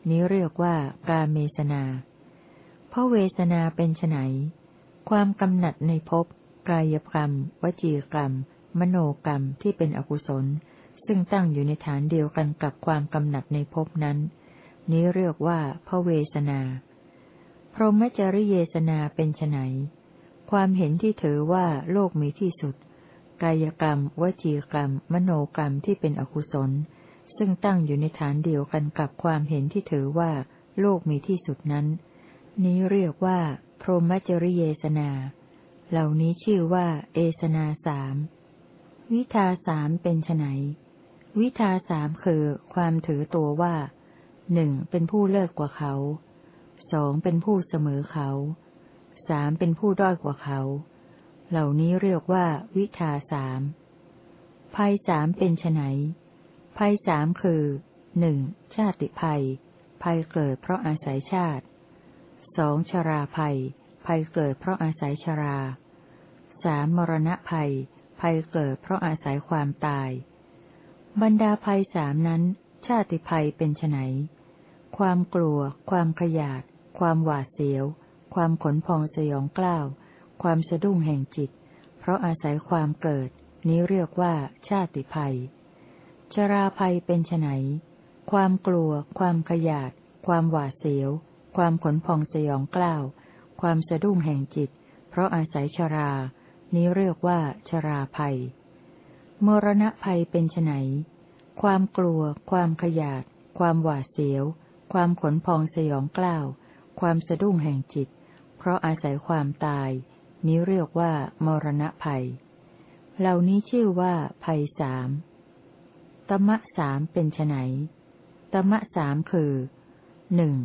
นี้เรียกว่ากาเมสนาเพราะเวสนาเป็นไนความกำหนัดในภพกายกรรม วจีกรรม มโนกรรมที่เป็นอกุศล ซึ่งตั้งอยู่ในฐานเดียวกันกับความกำหนัดในภพนั้น นี้เรียกว่าพระเวสนา พรหมจริเยสนาเป็นไนความเห็นที่ถือว่าโลกมีที่สุด กายกรรม วจีกรรม มโนกรรมที่เป็นอกุศล ซึ่งตั้งอยู่ในฐานเดียวกันกับความเห็นที่ถือว่า โลกมีที่สุดนั้น นี้เรียกว่า พรหมจริเยสนา เหล่านี้ชื่อว่า เอสนาสามวิทาสามเป็นไนวิทาสามคือ ความถือตัวว่าหนึ่งเป็นผู้เลิศกว่าเขาสองเป็นผู้เสมอเขาสามเป็นผู้ด้อยกว่าเขา เหล่านี้เรียกว่าวิชาสามภัยสามเป็นไนภัยสามคือหนึ่งชาติภัย ภัยเกิดเพราะอาศัยชาติสองชราภัย ภัยเกิดเพราะอาศัยชราสามมรณะภัย ภัยเกิดเพราะอาศัยความตาย บรรดาภัยสามนั้น ชาติภัยเป็นไนความกลัว ความขยาด ความหวาดเสียว ความขนพองสยองกล้าว ความสะดุ้งแห่งจิต เพราะอาศัยความเกิด นี้เรียกว่าชาติภัย ชราภัยเป็นไนความกลัว ความขยาด ความหวาดเสียว ความขนพองสยองกล้าว ความสะดุ้งแห่งจิต เพราะอาศัยชรา นี้เรียกว่าชราภัย มรณะภัยเป็นไนความกลัว ความขยาด ความหวาดเสียว ความขนพองสยองกล้าว ความสะดุ้งแห่งจิต เพราะอาศัยความตาย นี้เรียกว่า มรณะภัย เหล่านี้ชื่อว่าภัยสามตมะสามเป็นไนตมะสามคือหนึ่ง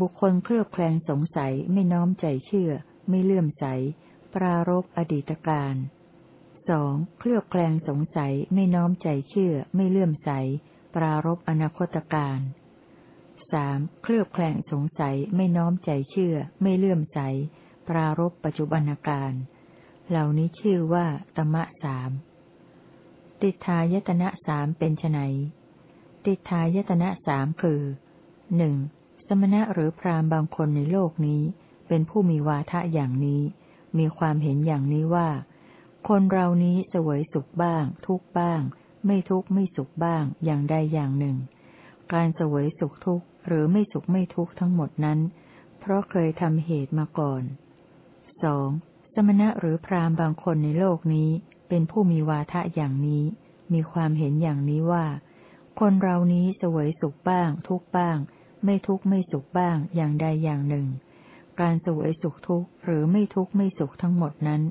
บุคคลเคลือบแคลงสงสัยไม่น้อมใจเชื่อ ไม่เลื่อมใส ปรารบอดีตการสองเคลือบแคลงสงสัยไม่น้อมใจเชื่อ ไม่เลื่อมใส ปรารบอนาคตการสามเคลือบแคลงสงสัยไม่น้อมใจเชื่อ ไม่เลื่อมใส ปรารบปัจจุบันการ เหล่านี้ชื่อว่าตมะสามติทายตนะสามเป็นไนติทายตนะสามคือหนึ่งสมณะหรือพรามบางคนในโลกนี้ เป็นผู้มีวาทะอย่างนี้ มีความเห็นอย่างนี้ว่า คนเรานี้สวยสุขบ้าง ทุกบ้าง ไม่ทุกไม่สุขบ้างอย่างใดอย่างหนึ่ง การสวยสุขทุกหรือไม่สุขไม่ทุกทั้งหมดนั้น เพราะเคยทำเหตุมาก่อน สองสมณะหรือพรามบางคนในโลกนี้ เป็นผู้มีวาทะอย่างนี้ มีความเห็นอย่างนี้ว่า คนเรานี้สวยสุขบ้าง ทุกบ้าง ไม่ทุกไม่สุขบ้างอย่างใดอย่างหนึ่ง การสวยสุขทุกหรือไม่ทุกไม่สุขทั้งหมดนั้น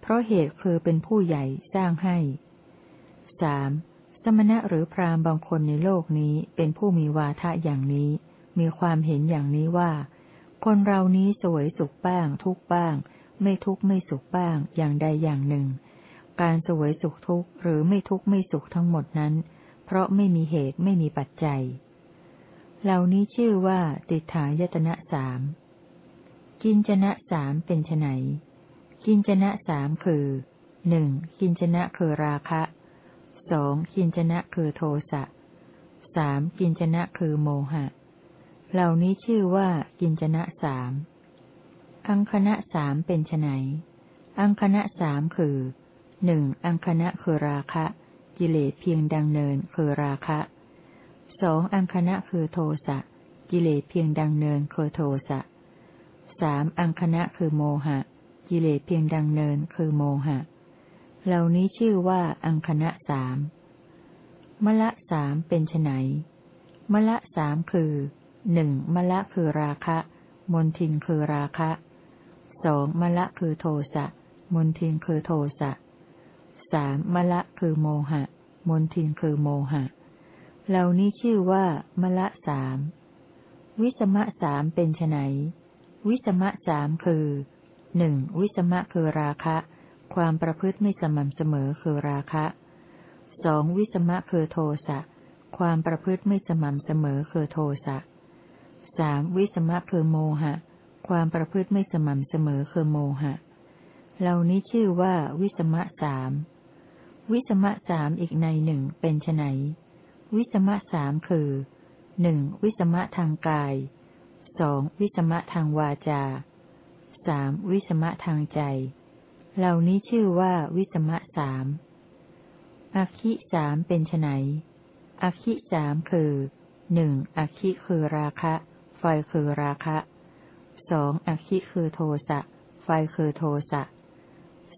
เพราะเหตุคือเป็นผู้ใหญ่สร้างให้สามสมณะหรือพรามบางคนในโลกนี้เป็นผู้มีวาทะอย่างนี้ มีความเห็นอย่างนี้ว่า คนเรานี้สวยสุขบ้าง ทุกบ้าง ไม่ทุกไม่สุขบ้างอย่างใดอย่างหนึ่ง การสวยสุขทุกหรือไม่ทุกไม่สุขทั้งหมดนั้น เพราะไม่มีเหตุไม่มีปัจจัย เหล่านี้ชื่อว่าติถายตนะสามกินจนะสามเป็นไนกินจนะสามคือหนึ่งกินจนะคือราคะสองกินจนะคือโทสะสามกินจนะคือโมหะ เหล่านี้ชื่อว่ากินจนะสาม อังคณะสามเป็นไนอังคณะสามคือหนึ่งอังคณะคือราคะ กิเลสเพียงดังเนินคือราคะสองอังคณะคือโทสะกิเลสเพียงดังเนินคือโทสะสามอังคณะคือโมหะ กิเลสเพียงดังเนินคือโมหะ เหล่านี้ชื่อว่าอังคณะสามมละสามเป็นไนมละสามคือ หนึ่งมละคือราคะ มนทินคือราคะสองมละคือโทสะ มนทินคือโทสะสามมละคือโมหะ มนทินคือโมหะ เหล่านี้ชื่อว่ามละสามวิสมะสามเป็นไนวิสมะสามคือหนึ่งวิสมะคือราคะ ความประพฤติไม่สม่ำเสมอคือราคะสองวิสมะคือโทสะ ความประพฤติไม่สม่ำเสมอคือโทสะ สามวิสมะคือโมหะ ความประพฤติไม่สม่ำเสมอคือโมหะ เหล่านี้ชื่อว่าวิสมะสามวิสมะสามอีกในหนึ่งเป็นไนวิสมะสามคือหนึ่งวิสมะทางกายสองวิสมะทางวาจาสามวิสมะทางใจ เหล่านี้ชื่อว่าวิสมะสามอคิสามเป็นไนอคิสามคือหนึ่งอคิคือราคะ ฟคือราคะสองอคิคือโทสะ ไฟคือโทสะ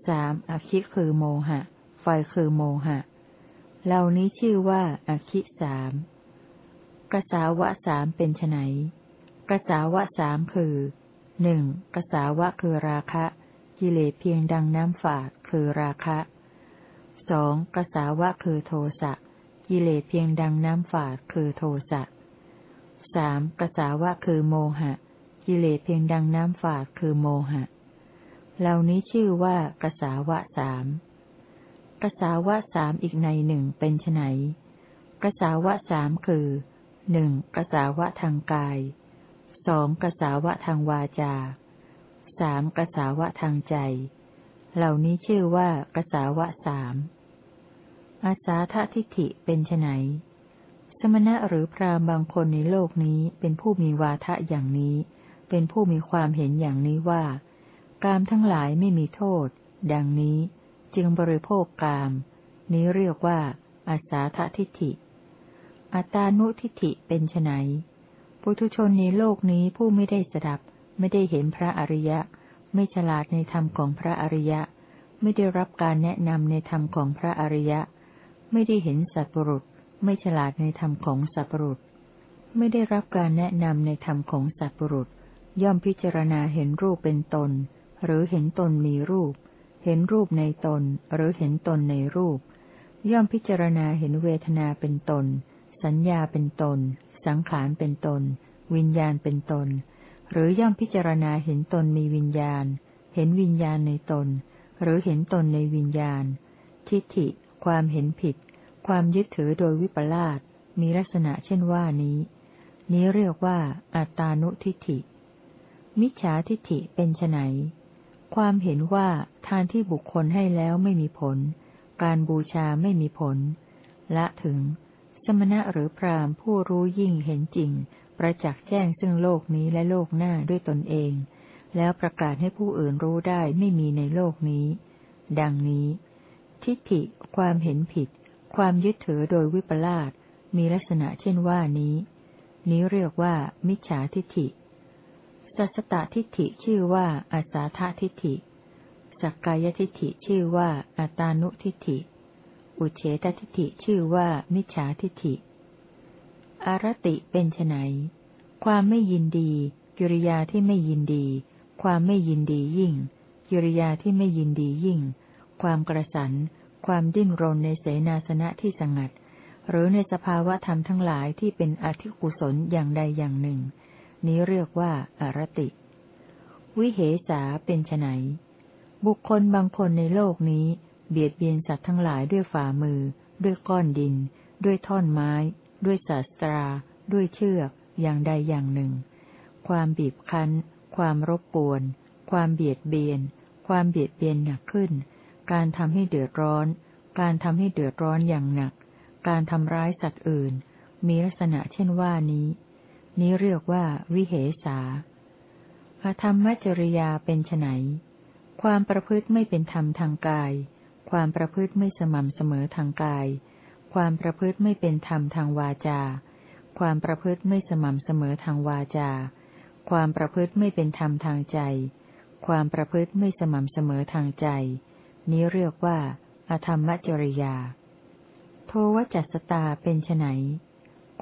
สามอคิคือโมหะ ไฟคือโมหะ เหล่านี้ชื่อว่าอคิสามกสาวะสามเป็นไนกสาวะสามคือหนึ่งกสาวะคือราคะ กิเลสเพียงดังน้ำฝาดคือราคะสองกสาวะคือโทสะ กิเลสเพียงดังน้ำฝาดคือโทสะ สามกสาวะคือโมหะ กิเลสเพียงดังน้ำฝาดคือโมหะ เหล่านี้ชื่อว่ากสาวะสามกสาวะสามอีกในหนึ่งเป็นไนกสาวะสามคือหนึ่งกสาวะทางกายสองกสาวะทางวาจาสามกสาวะทางใจ เหล่านี้ชื่อว่ากสาวะสามอาสาททิฏฐิเป็นไน สมณะหรือพรามบางคนในโลกนี้เป็นผู้มีวาทะอย่างนี้ เป็นผู้มีความเห็นอย่างนี้ว่า กามทั้งหลายไม่มีโทษ ดังนี้ จึงบริโภคกาม นี้เรียกว่าอาสาททิฏฐิ อัตานุทิฏฐิเป็นไนปุถุชนในโลกนี้ผู้ไม่ได้สดับ ไม่ได้เห็นพระอริยะ ไม่ฉลาดในธรรมของพระอริยะ ไม่ได้รับการแนะนำในธรรมของพระอริยะ ไม่ได้เห็นสัตว์ปรุษ ไม่ฉลาดในธรรมของสัตว์ปรุษ ไม่ได้รับการแนะนำในธรรมของสัตว์ปรุษ ย่อมพิจารณาเห็นรูปเป็นตน หรือเห็นตนมีรูป เห็นรูปในตน หรือเห็นตนในรูป ย่อมพิจารณาเห็นเวทนาเป็นตน สัญญาเป็นตน สังขารเป็นตน วิญญาณเป็นตน หรือย่อมพิจารณาเห็นตนมีวิญญาณ เห็นวิญญาณในตน หรือเห็นตนในวิญญาณ ทิฏฐิ ความเห็นผิด ความยึดถือโดยวิปลาสมีลักษณะเช่นว่านี้ นี้เรียกว่า อัตานุทิฏฐิ มิจฉาทิฏฐิเป็นไนความเห็นว่าทานที่บุคคลให้แล้วไม่มีผล การบูชาไม่มีผล ละถึง สมณะหรือพราหมณ์ผู้รู้ยิ่งเห็นจริง ประจักษ์แจ้งซึ่งโลกนี้และโลกหน้าด้วยตนเอง แล้วประกาศให้ผู้อื่นรู้ได้ไม่มีในโลกนี้ ดังนี้ ทิฏฐิความเห็นผิด ความยึดถือโดยวิปลาสมีลักษณะเช่นว่านี้ นี้เรียกว่า มิจฉาทิฏฐิ สัสตทิฏฐิชื่อว่าอาสาธาทิฏฐิ สักกายทิฏฐิชื่อว่าอัตานุทิฏฐิ อุเฉตทิฏฐิชื่อว่ามิจฉาทิฏฐิ อารติเป็นไนความไม่ยินดี กิริยาที่ไม่ยินดี ความไม่ยินดียิ่ง กิริยาที่ไม่ยินดียิ่ง ความกระสัน ความดิ้นรนในเสนาสนะที่สงัด หรือในสภาวะธรรมทั้งหลายที่เป็นอธิกุศลอย่างใดอย่างหนึ่ง นี้เรียกว่าอารติ วิเหสาเป็นไนบุคคลบางคนในโลกนี้ เบียดเบียนสัตว์ทั้งหลายด้วยฝ่ามือ ด้วยก้อนดิน ด้วยท่อนไม้ ด้วยศาสตรา ด้วยเชือกอย่างใดอย่างหนึ่ง ความบีบคั้น ความรบกวน ความเบียดเบียน ความเบียดเบียนหนักขึ้น การทำให้เดือดร้อน การทำให้เดือดร้อนอย่างหนัก การทำร้ายสัตว์อื่น มีลักษณะเช่นว่านี้ นี้เรียกว่าวิเหสาอธรรมจริยาเป็นไนความประพฤติไม่เป็นธรรมทางกาย ความประพฤติไม่สม่ำเสมอทางกาย ความประพฤติไม่เป็นธรรมทางวาจา ความประพฤติไม่สม่ำเสมอทางวาจา ความประพฤติไม่เป็นธรรมทางใจ ความประพฤติไม่สม่ำเสมอทางใจ นี้เรียกว่า อธรรมจริยา โทวจัสตาเป็นไน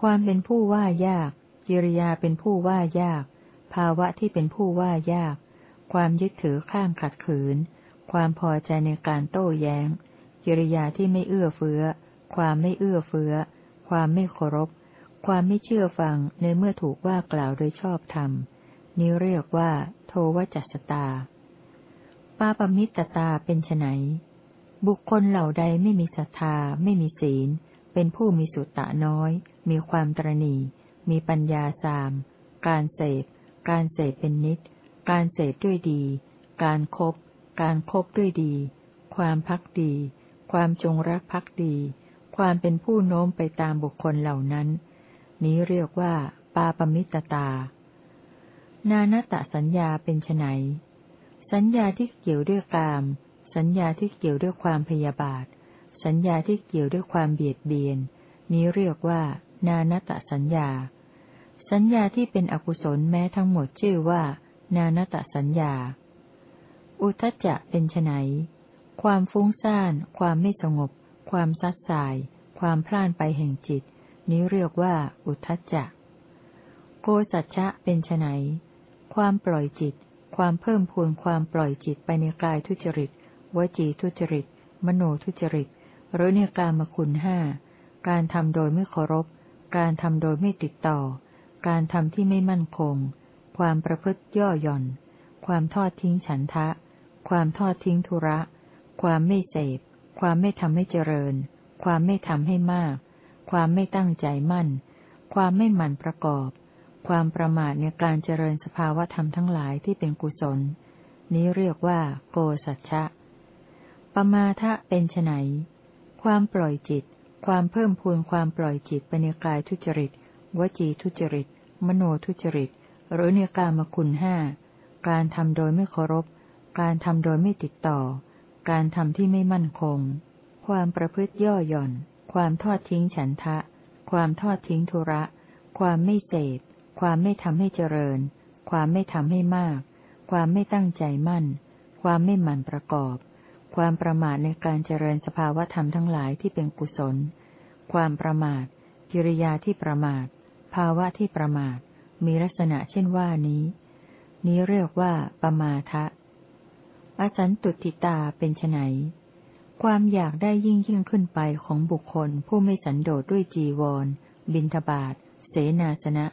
ความเป็นผู้ว่ายาก กิริยาเป็นผู้ว่ายาก ภาวะที่เป็นผู้ว่ายาก ความยึดถือข้ามขัดขืน ความพอใจในการโต้แย้ง กิริยาที่ไม่เอื้อเฟื้อ ความไม่เอื้อเฟื้อ ความไม่เคารพ ความไม่เชื่อฟังในเมื่อถูกว่ากล่าวโดยชอบธรรม นี้เรียกว่า โทวจัสตา ปาปมิตตาเป็นไนบุคคลเหล่าใดไม่มีศรัทธา ไม่มีศีล เป็นผู้มีสุตตะน้อย มีความตรณีมีปัญญาสาม การเสพ การเสพเป็นนิด การเสพด้วยดี การครบการคบด้วยดี ความพักดี ความจงรักภักดี ความเป็นผู้โน้มไปตามบุคคลเหล่านั้น นี้เรียกว่า ปาปมิตตา นานตะสัญญาเป็นไน สัญญาที่เกี่ยวด้วยกาม สัญญาที่เกี่ยวด้วยความพยาบาท สัญญาที่เกี่ยวด้วยความเบียดเบียน นี้เรียกว่า นานตสัญญา สัญญาที่เป็นอกุศลแม้ทั้งหมดชื่อว่า นานตสัญญา อุทจจะเป็นไนความฟุ้งซ่าน ความไม่สงบ ความซัดสาย ความพล่านไปแห่งจิต นี้เรียกว่า อุทจจะ โกสัจฉะเป็นไนความปล่อยจิต ความเพิ่มพูนความปล่อยจิตไปในกายทุจริต วจีทุจริต มโนทุจริต หรือในกามคุณห้า การทำโดยไม่เคารพ การทำโดยไม่ติดต่อ การทำที่ไม่มั่นคง ความประพฤติย่อหย่อน ความทอดทิ้งฉันทะ ความทอดทิ้งธุระ ความไม่เสพ ความไม่ทำให้เจริญ ความไม่ทำให้มาก ความไม่ตั้งใจมั่น ความไม่หมั่นประกอบ ความประมาทในการเจริญสภาวธรรมทั้งหลายที่เป็นกุศล นี้เรียกว่า โกสัจฉะปมาทะเป็นไนความปล่อยจิต ความเพิ่มพูนความปล่อยจิตไปในกายทุจริต วจีทุจริต มโนทุจริต หรือในกามคุณห้า การทำโดยไม่เคารพ การทำโดยไม่ติดต่อ การทำที่ไม่มั่นคง ความประพฤติย่อหย่อน ความทอดทิ้งฉันทะ ความทอดทิ้งธุระ ความไม่เสพ ความไม่ทำให้เจริญ ความไม่ทำให้มาก ความไม่ตั้งใจมั่น ความไม่หมั่นประกอบ ความประมาทในการเจริญสภาวธรรมทั้งหลายที่เป็นกุศล ความประมาท กิริยาที่ประมาท ภาวะที่ประมาท มีลักษณะเช่นว่านี้ นี้เรียกว่าปมาทะ อสันตุติตาเป็นไนความอยากได้ยิ่งยิ่งขึ้นไปของบุคคลผู้ไม่สันโดษด้วยจีวร บินทบาท เสนาสนะ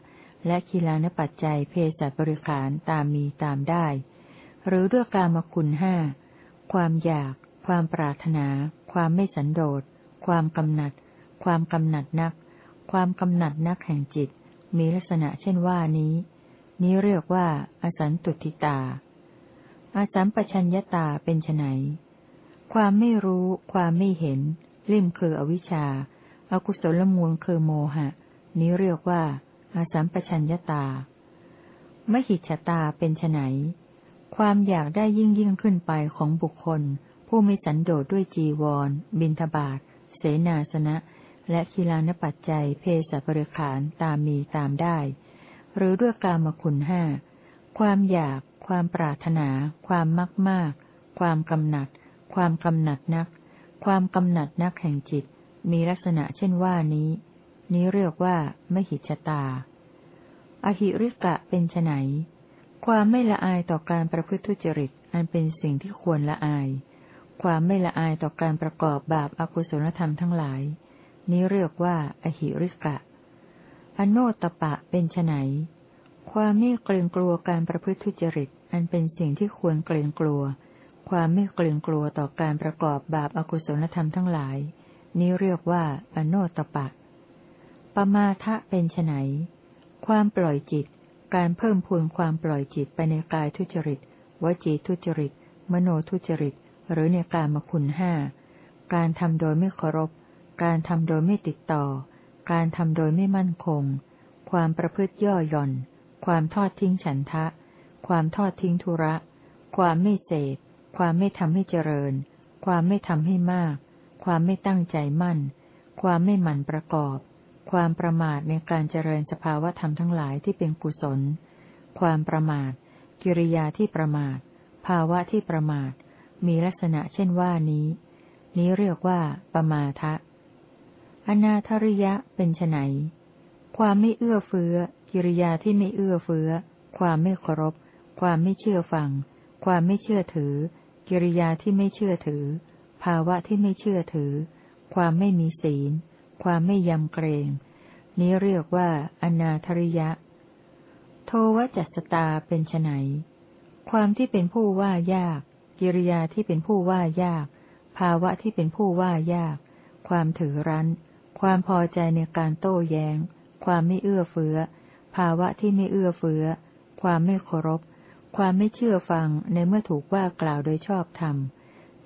และคีลานปัจจัยเพศบริขารตามมีตามได้ หรือด้วยกามคุณห้าความอยาก ความปรารถนา ความไม่สันโดษ ความกำหนัด ความกำหนัดนัก ความกำหนัดนักแห่งจิต มีลักษณะเช่นว่านี้ นี้เรียกว่า อสันตุติตาอาสัมปชัญญตาเป็นไนความไม่รู้ ความไม่เห็น ลิ่มคืออวิชชาอากุศลมูลคือโมหะ นี้เรียกว่า อาสัมปชัญญตา มหิชตาเป็นไนความอยากได้ยิ่งยิ่งขึ้นไปของบุคคล ผู้ไม่สันโดษด้วยจีวร บินทบาทเสนาสนะ และคีลานปัจจัยเพศบริขารตามมีตามได้ หรือด้วยกามคุณห้า ความอยาก ความปรารถนา ความมากมากความกำหนัด ความกำหนัดนัก ความกำหนัดนักแห่งจิต มีลักษณะเช่นว่านี้ นี้เรียกว่ามหิชตา อหิริกะเป็นไนความไม่ละอายต่อการประพฤติทุจริต อันเป็นสิ่งที่ควรละอาย ความไม่ละอายต่อการประกอบบาปอากุศลธรรมทั้งหลาย นี้เรียกว่า อหิริกะ อโนตปะเป็นไนความไม่เกรงกลัวการประพฤติทุจริต อันเป็นสิ่งที่ควรเกรงกลัว ความไม่เกรงกลัวต่อการประกอบบาปอากุศลธรรมทั้งหลาย นี้เรียกว่า อโนตปะ ปมาทะเป็นไนความปล่อยจิต การเพิ่มพูนความปล่อยจิตไปในกายทุจริต วจีทุจริต มโนทุจริต หรือในกามคุณห้า การทำโดยไม่เคารพ การทำโดยไม่ติดต่อ การทำโดยไม่มั่นคง ความประพฤติย่อหย่อน ความทอดทิ้งฉันทะ ความทอดทิ้งธุระ ความไม่เสพ ความไม่ทำให้เจริญ ความไม่ทำให้มาก ความไม่ตั้งใจมั่น ความไม่หมั่นประกอบ ความประมาทในการเจริญสภาวธรรมทั้งหลายที่เป็นกุศล ความประมาท กิริยาที่ประมาท ภาวะที่ประมาท มีลักษณะเช่นว่านี้ นี้เรียกว่า ประมาทะ อนาทริยะเป็นไนความไม่เอื้อเฟื้อ กิริยาที่ไม่เอื้อเฟื้อ ความไม่เคารพ ความไม่เชื่อฟัง ความไม่เชื่อถือ กิริยาที่ไม่เชื่อถือ ภาวะที่ไม่เชื่อถือ ความไม่มีศีล ความไม่ยำเกรง นี้เรียกว่า อนาธริยะ โทวจัสตาเป็นไนความที่เป็นผู้ว่ายาก กิริยาที่เป็นผู้ว่ายาก ภาวะที่เป็นผู้ว่ายาก ความถือรั้น ความพอใจในการโต้แยง้ง ความไม่เอื้อเฟื้อ ภาวะที่ไม่เอื้อเฟื้อ ความไม่เคารพ ความไม่เชื่อฟังในเมื่อถูกว่ากล่าวโดยชอบธรรม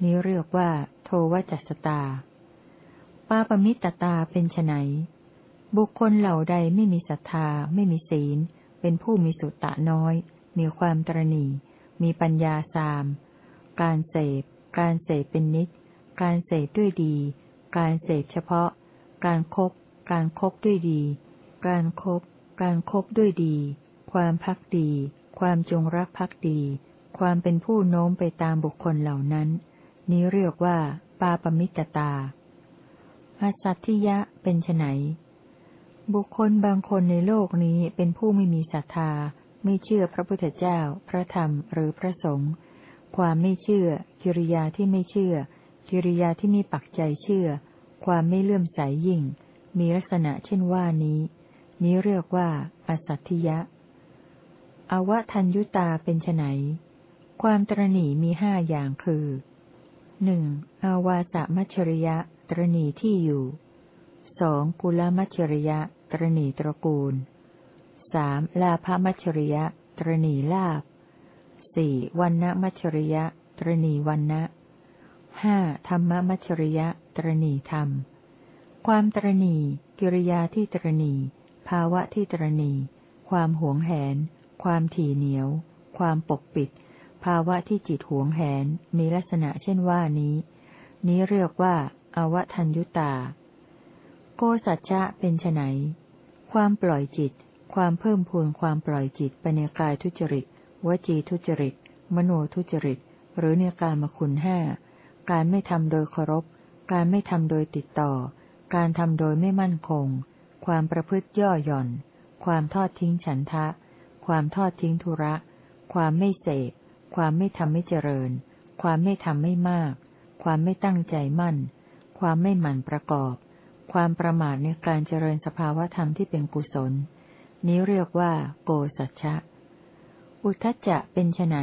นี้เรียกว่า โทวจัสตา ปาปมิตตาเป็นไนบุคคลเหล่าใดไม่มีศรัทธา ไม่มีศีล เป็นผู้มีสุตตะน้อย มีความตรณีมีปัญญาสาม การเสพ การเสพเป็นนิด การเสพด้วยดี การเสพเฉพาะ การคบการคบด้วยดี การครบการครบด้วยดี ความพักดี ความจงรักภักดี ความเป็นผู้โน้มไปตามบุคคลเหล่านั้น นี้เรียกว่า ปาปมิตตา อาสัตทิยะเป็นไนบุคคลบางคนในโลกนี้เป็นผู้ไม่มีศรัทธา ไม่เชื่อพระพุทธเจ้า พระธรรมหรือพระสงฆ์ความไม่เชื่อ กิริยาที่ไม่เชื่อ กิริยาที่มีปักใจเชื่อ ความไม่เลื่อมใสยยิ่ง มีลักษณะเช่นว่านี้ นี้เรียกว่า อสัตทิยะ อวทัญยุตาเป็นไนความตรณีมีห้าอย่างคือหนึ่งอาวาสมัชริยะ ตรณีที่อยู่สองกุลมัชริยะ ตรณีตระกูลสามลาภมัชริยะ ตรณีลาบสี่วันณมัชริยะ ตรณีวันนะห้าธรรมมัชริยะ ตรณีธรรม ความตรณี กิริยาที่ตรณี ภาวะที่ตรณี ความหวงแหน ความถี่เหนียว ความปกปิด ภาวะที่จิตหวงแหน มีลักษณะเช่นว่านี้ นี้เรียกว่า อวทัญยุตา โกสัจจะเป็นไนความปล่อยจิต ความเพิ่มพูนความปล่อยจิตไปในกายทุจริต วจีทุจริต มโนทุจริต หรือในการมคุณห้า การไม่ทำโดยเคารพ การไม่ทำโดยติดต่อ การทำโดยไม่มั่นคง ความประพฤติย่อหย่อน ความทอดทิ้งฉันทะ ความทอดทิ้งธุระ ความไม่เสพ ความไม่ทำไม่เจริญ ความไม่ทำไม่มาก ความไม่ตั้งใจมั่น ความไม่หมั่นประกอบ ความประมาทในการเจริญสภาวธรรมที่เป็นกุศล นี้เรียกว่า โกสัจฉะ อุทจจะเป็นไน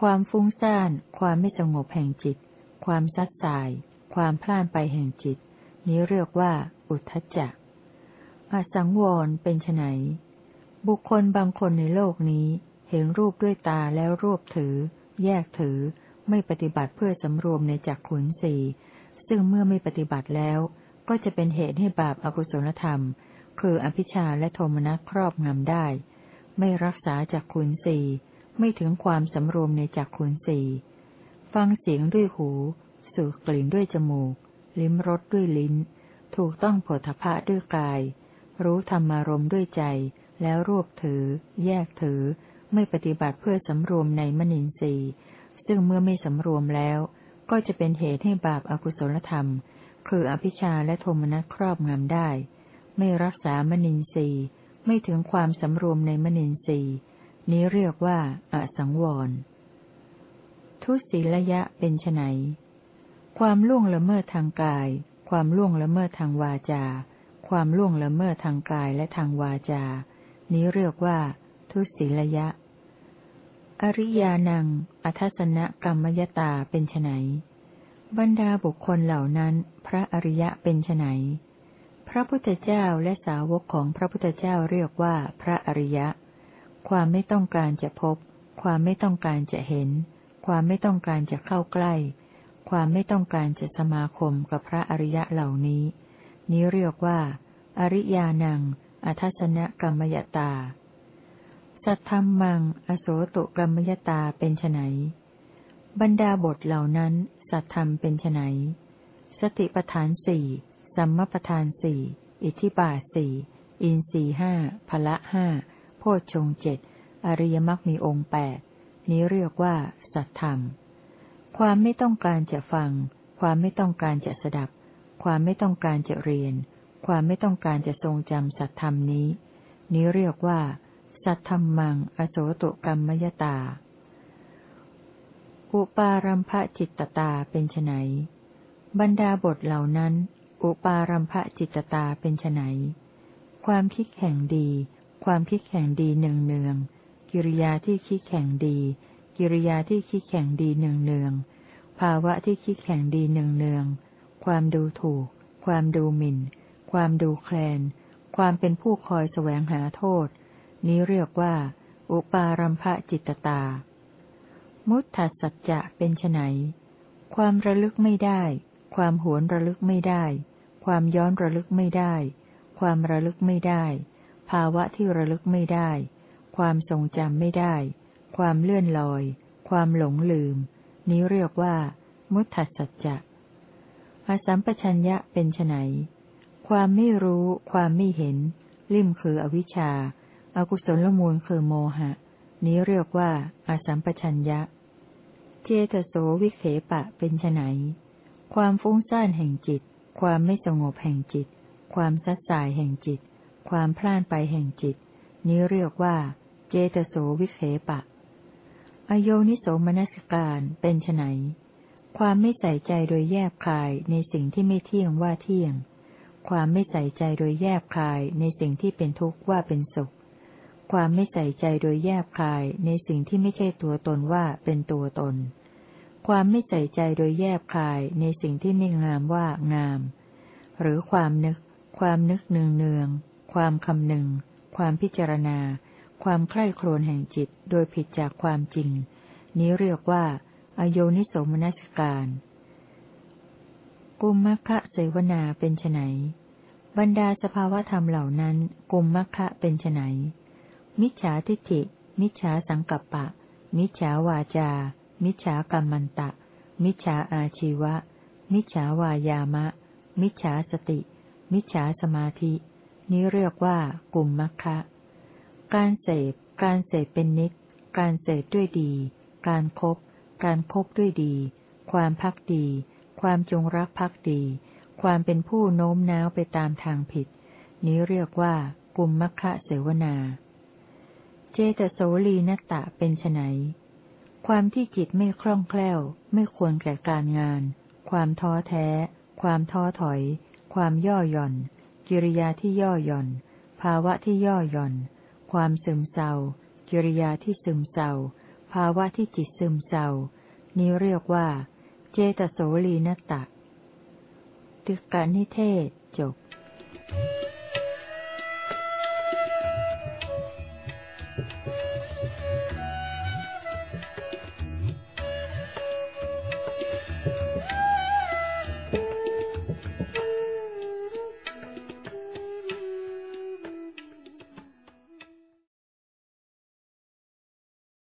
ความฟุ้งซ่าน ความไม่สงบแห่งจิต ความซัดสาย ความพล่านไปแห่งจิต นี้เรียกว่า อุทจจะอสังวรเป็นไนบุคคลบางคนในโลกนี้เห็นรูปด้วยตาแล้วรวบถือ แยกถือ ไม่ปฏิบัติเพื่อสำรวมในจักขุนสี ซึ่งเมื่อไม่ปฏิบัติแล้ว ก็จะเป็นเหตุให้บาปอากุศลธรรม คืออภิชาและโทมนัสครอบงำได้ ไม่รักษาจากขุนสีไม่ถึงความสำรวมในจากขุนสีฟังเสียงด้วยหู สูดกลิ่นด้วยจมูก ลิ้มรสด้วยลิ้น ถูกต้องผลทพะด้วยกาย รู้ธรรมารมด้วยใจ แล้วรวบถือ แยกถือ ไม่ปฏิบัติเพื่อสำรวมในมนินทรีย์ ซึ่งเมื่อไม่สำรวมแล้ว ก็จะเป็นเหตุให้บาปอากุศลธรรม คืออภิชาและโทมนัสครอบงำได้ ไม่รักษามนินทรีย์ ไม่ถึงความสำรวมในมนินทรีย์ นี้เรียกว่าอสังวร ทุศีลยะเป็นไนความล่วงละเมิดทางกาย ความล่วงละเมิดทางวาจา ความล่วงละเมิดทางกายและทางวาจา นี้เรียกว่า ทุศีลยะ อริยานัง อัทสนะกรรมยตาเป็นไนบรรดาบุคคลเหล่านั้น พระอริยะเป็นไนพระพุทธเจ้าและสาวกของพระพุทธเจ้าเรียกว่าพระอริยะ ความไม่ต้องการจะพบ ความไม่ต้องการจะเห็น ความไม่ต้องการจะเข้าใกล้ ความไม่ต้องการจะสมาคมกับพระอริยะเหล่านี้ นี้เรียกว่า อริยานัง อัทสนะกรรมยตา สัทธรรมัง อโศตุกรรมยตาเป็นไนบรรดาบทเหล่านั้น สัทธรรมเป็นไนสติปทานสี่สัมมปทานสี่อิทิบาสี่อินสีห้าพละห้าโพชฌงเจ็ดอริยมรรคมีองค์แปดนี้เรียกว่า สัทธรรม ความไม่ต้องการจะฟัง ความไม่ต้องการจะสดับ ความไม่ต้องการจะเรียน ความไม่ต้องการจะทรงจำสัทธรรมนี้ นี้เรียกว่า สัทธรรมัง อโศตุกรรมยตา อุปารัมภจิตตตาเป็นไนบรรดาบทเหล่านั้น อุปารัมภจิตตาเป็นไนความคิดแข่งดี ความคิดแข่งดีเนืองเนืองกิริยาที่คิดแข่งดี กิริยาที่คิดแข่งดีเนืองเนืองภาวะที่คิดแข่งดีเนืองเนืองความดูถูก ความดูหมิ่น ความดูแคลน ความเป็นผู้คอยแสวงหาโทษ นี้เรียกว่า อุปารัมภจิตตา มุตถัสัจจะเป็นไนความระลึกไม่ได้ ความหวนระลึกไม่ได้ ความย้อนระลึกไม่ได้ ความระลึกไม่ได้ ภาวะที่ระลึกไม่ได้ ความทรงจำไม่ได้ ความเลื่อนลอย ความหลงลืม นี้เรียกว่า มุตถัสัจจะอสัมปชัญญะเป็นไนความไม่รู้ ความไม่เห็น ลิ่มคืออวิชชา อากุศลมูลคือโมหะ นี้เรียกว่าอาสัมปชัญญะ เจตโสวิเคปะเป็นไนความฟุ้งซ่านแห่งจิต ความไม่สงบแห่งจิต ความซัดสายแห่งจิต ความพล่านไปแห่งจิต นี้เรียกว่า เจตโสวิเคปะ อโยนิโสมนสการเป็นไนความไม่ใส่ใจโดยแยบคายในสิ่งที่ไม่เที่ยงว่าเที่ยง ความไม่ใส่ใจโดยแยบคายในสิ่งที่เป็นทุกข์ว่าเป็นสุข ความไม่ใส่ใจโดยแยบคายในสิ่งที่ไม่ใช่ตัวตนว่าเป็นตัวตน ความไม่ใส่ใจโดยแยบคายในสิ่งที่ไม่งามว่างาม หรือความนึก ความนึกเนืองเนืองความคำหนึ่ง ความพิจารณา ความใคร่ครวญแห่งจิตโดยผิดจากความจริง นี้เรียกว่า อโยนิสมนัสการ กุมมะคะเสวนาเป็นไนบรรดาสภาวธรรมเหล่านั้น กุมมะคะเป็นไน มิจฉาทิฏฐิ มิจฉาสังกัปปะ มิจฉาวาจา มิจฉากรรมันตะ มิจฉาอาชีวะ มิจฉาวายามะ มิจฉาสติ มิจฉาสมาธิ นี้เรียกว่ากลุ่มมัคคะ การเสพ การเสพเป็นนิจการเสพด้วยดี การครบการคบด้วยดี ความพักดี ความจงรักภักดี ความเป็นผู้โน้มน้าวไปตามทางผิด นี้เรียกว่ากลุ่มมัคคะเสวนา เจตโสลีนตะเป็นไนความที่จิตไม่คล่องแคล่ว ไม่ควรแก่การงาน ความท้อแท้ ความท้อถอย ความย่อหย่อน กิริยาที่ย่อหย่อน ภาวะที่ย่อหย่อน ความซึมเศร้า กิริยาที่ซึมเศร้า ภาวะที่จิตซึมเศร้า นี้เรียกว่า เจตโสลีนตะตึกกนิเทศจบ Thank you.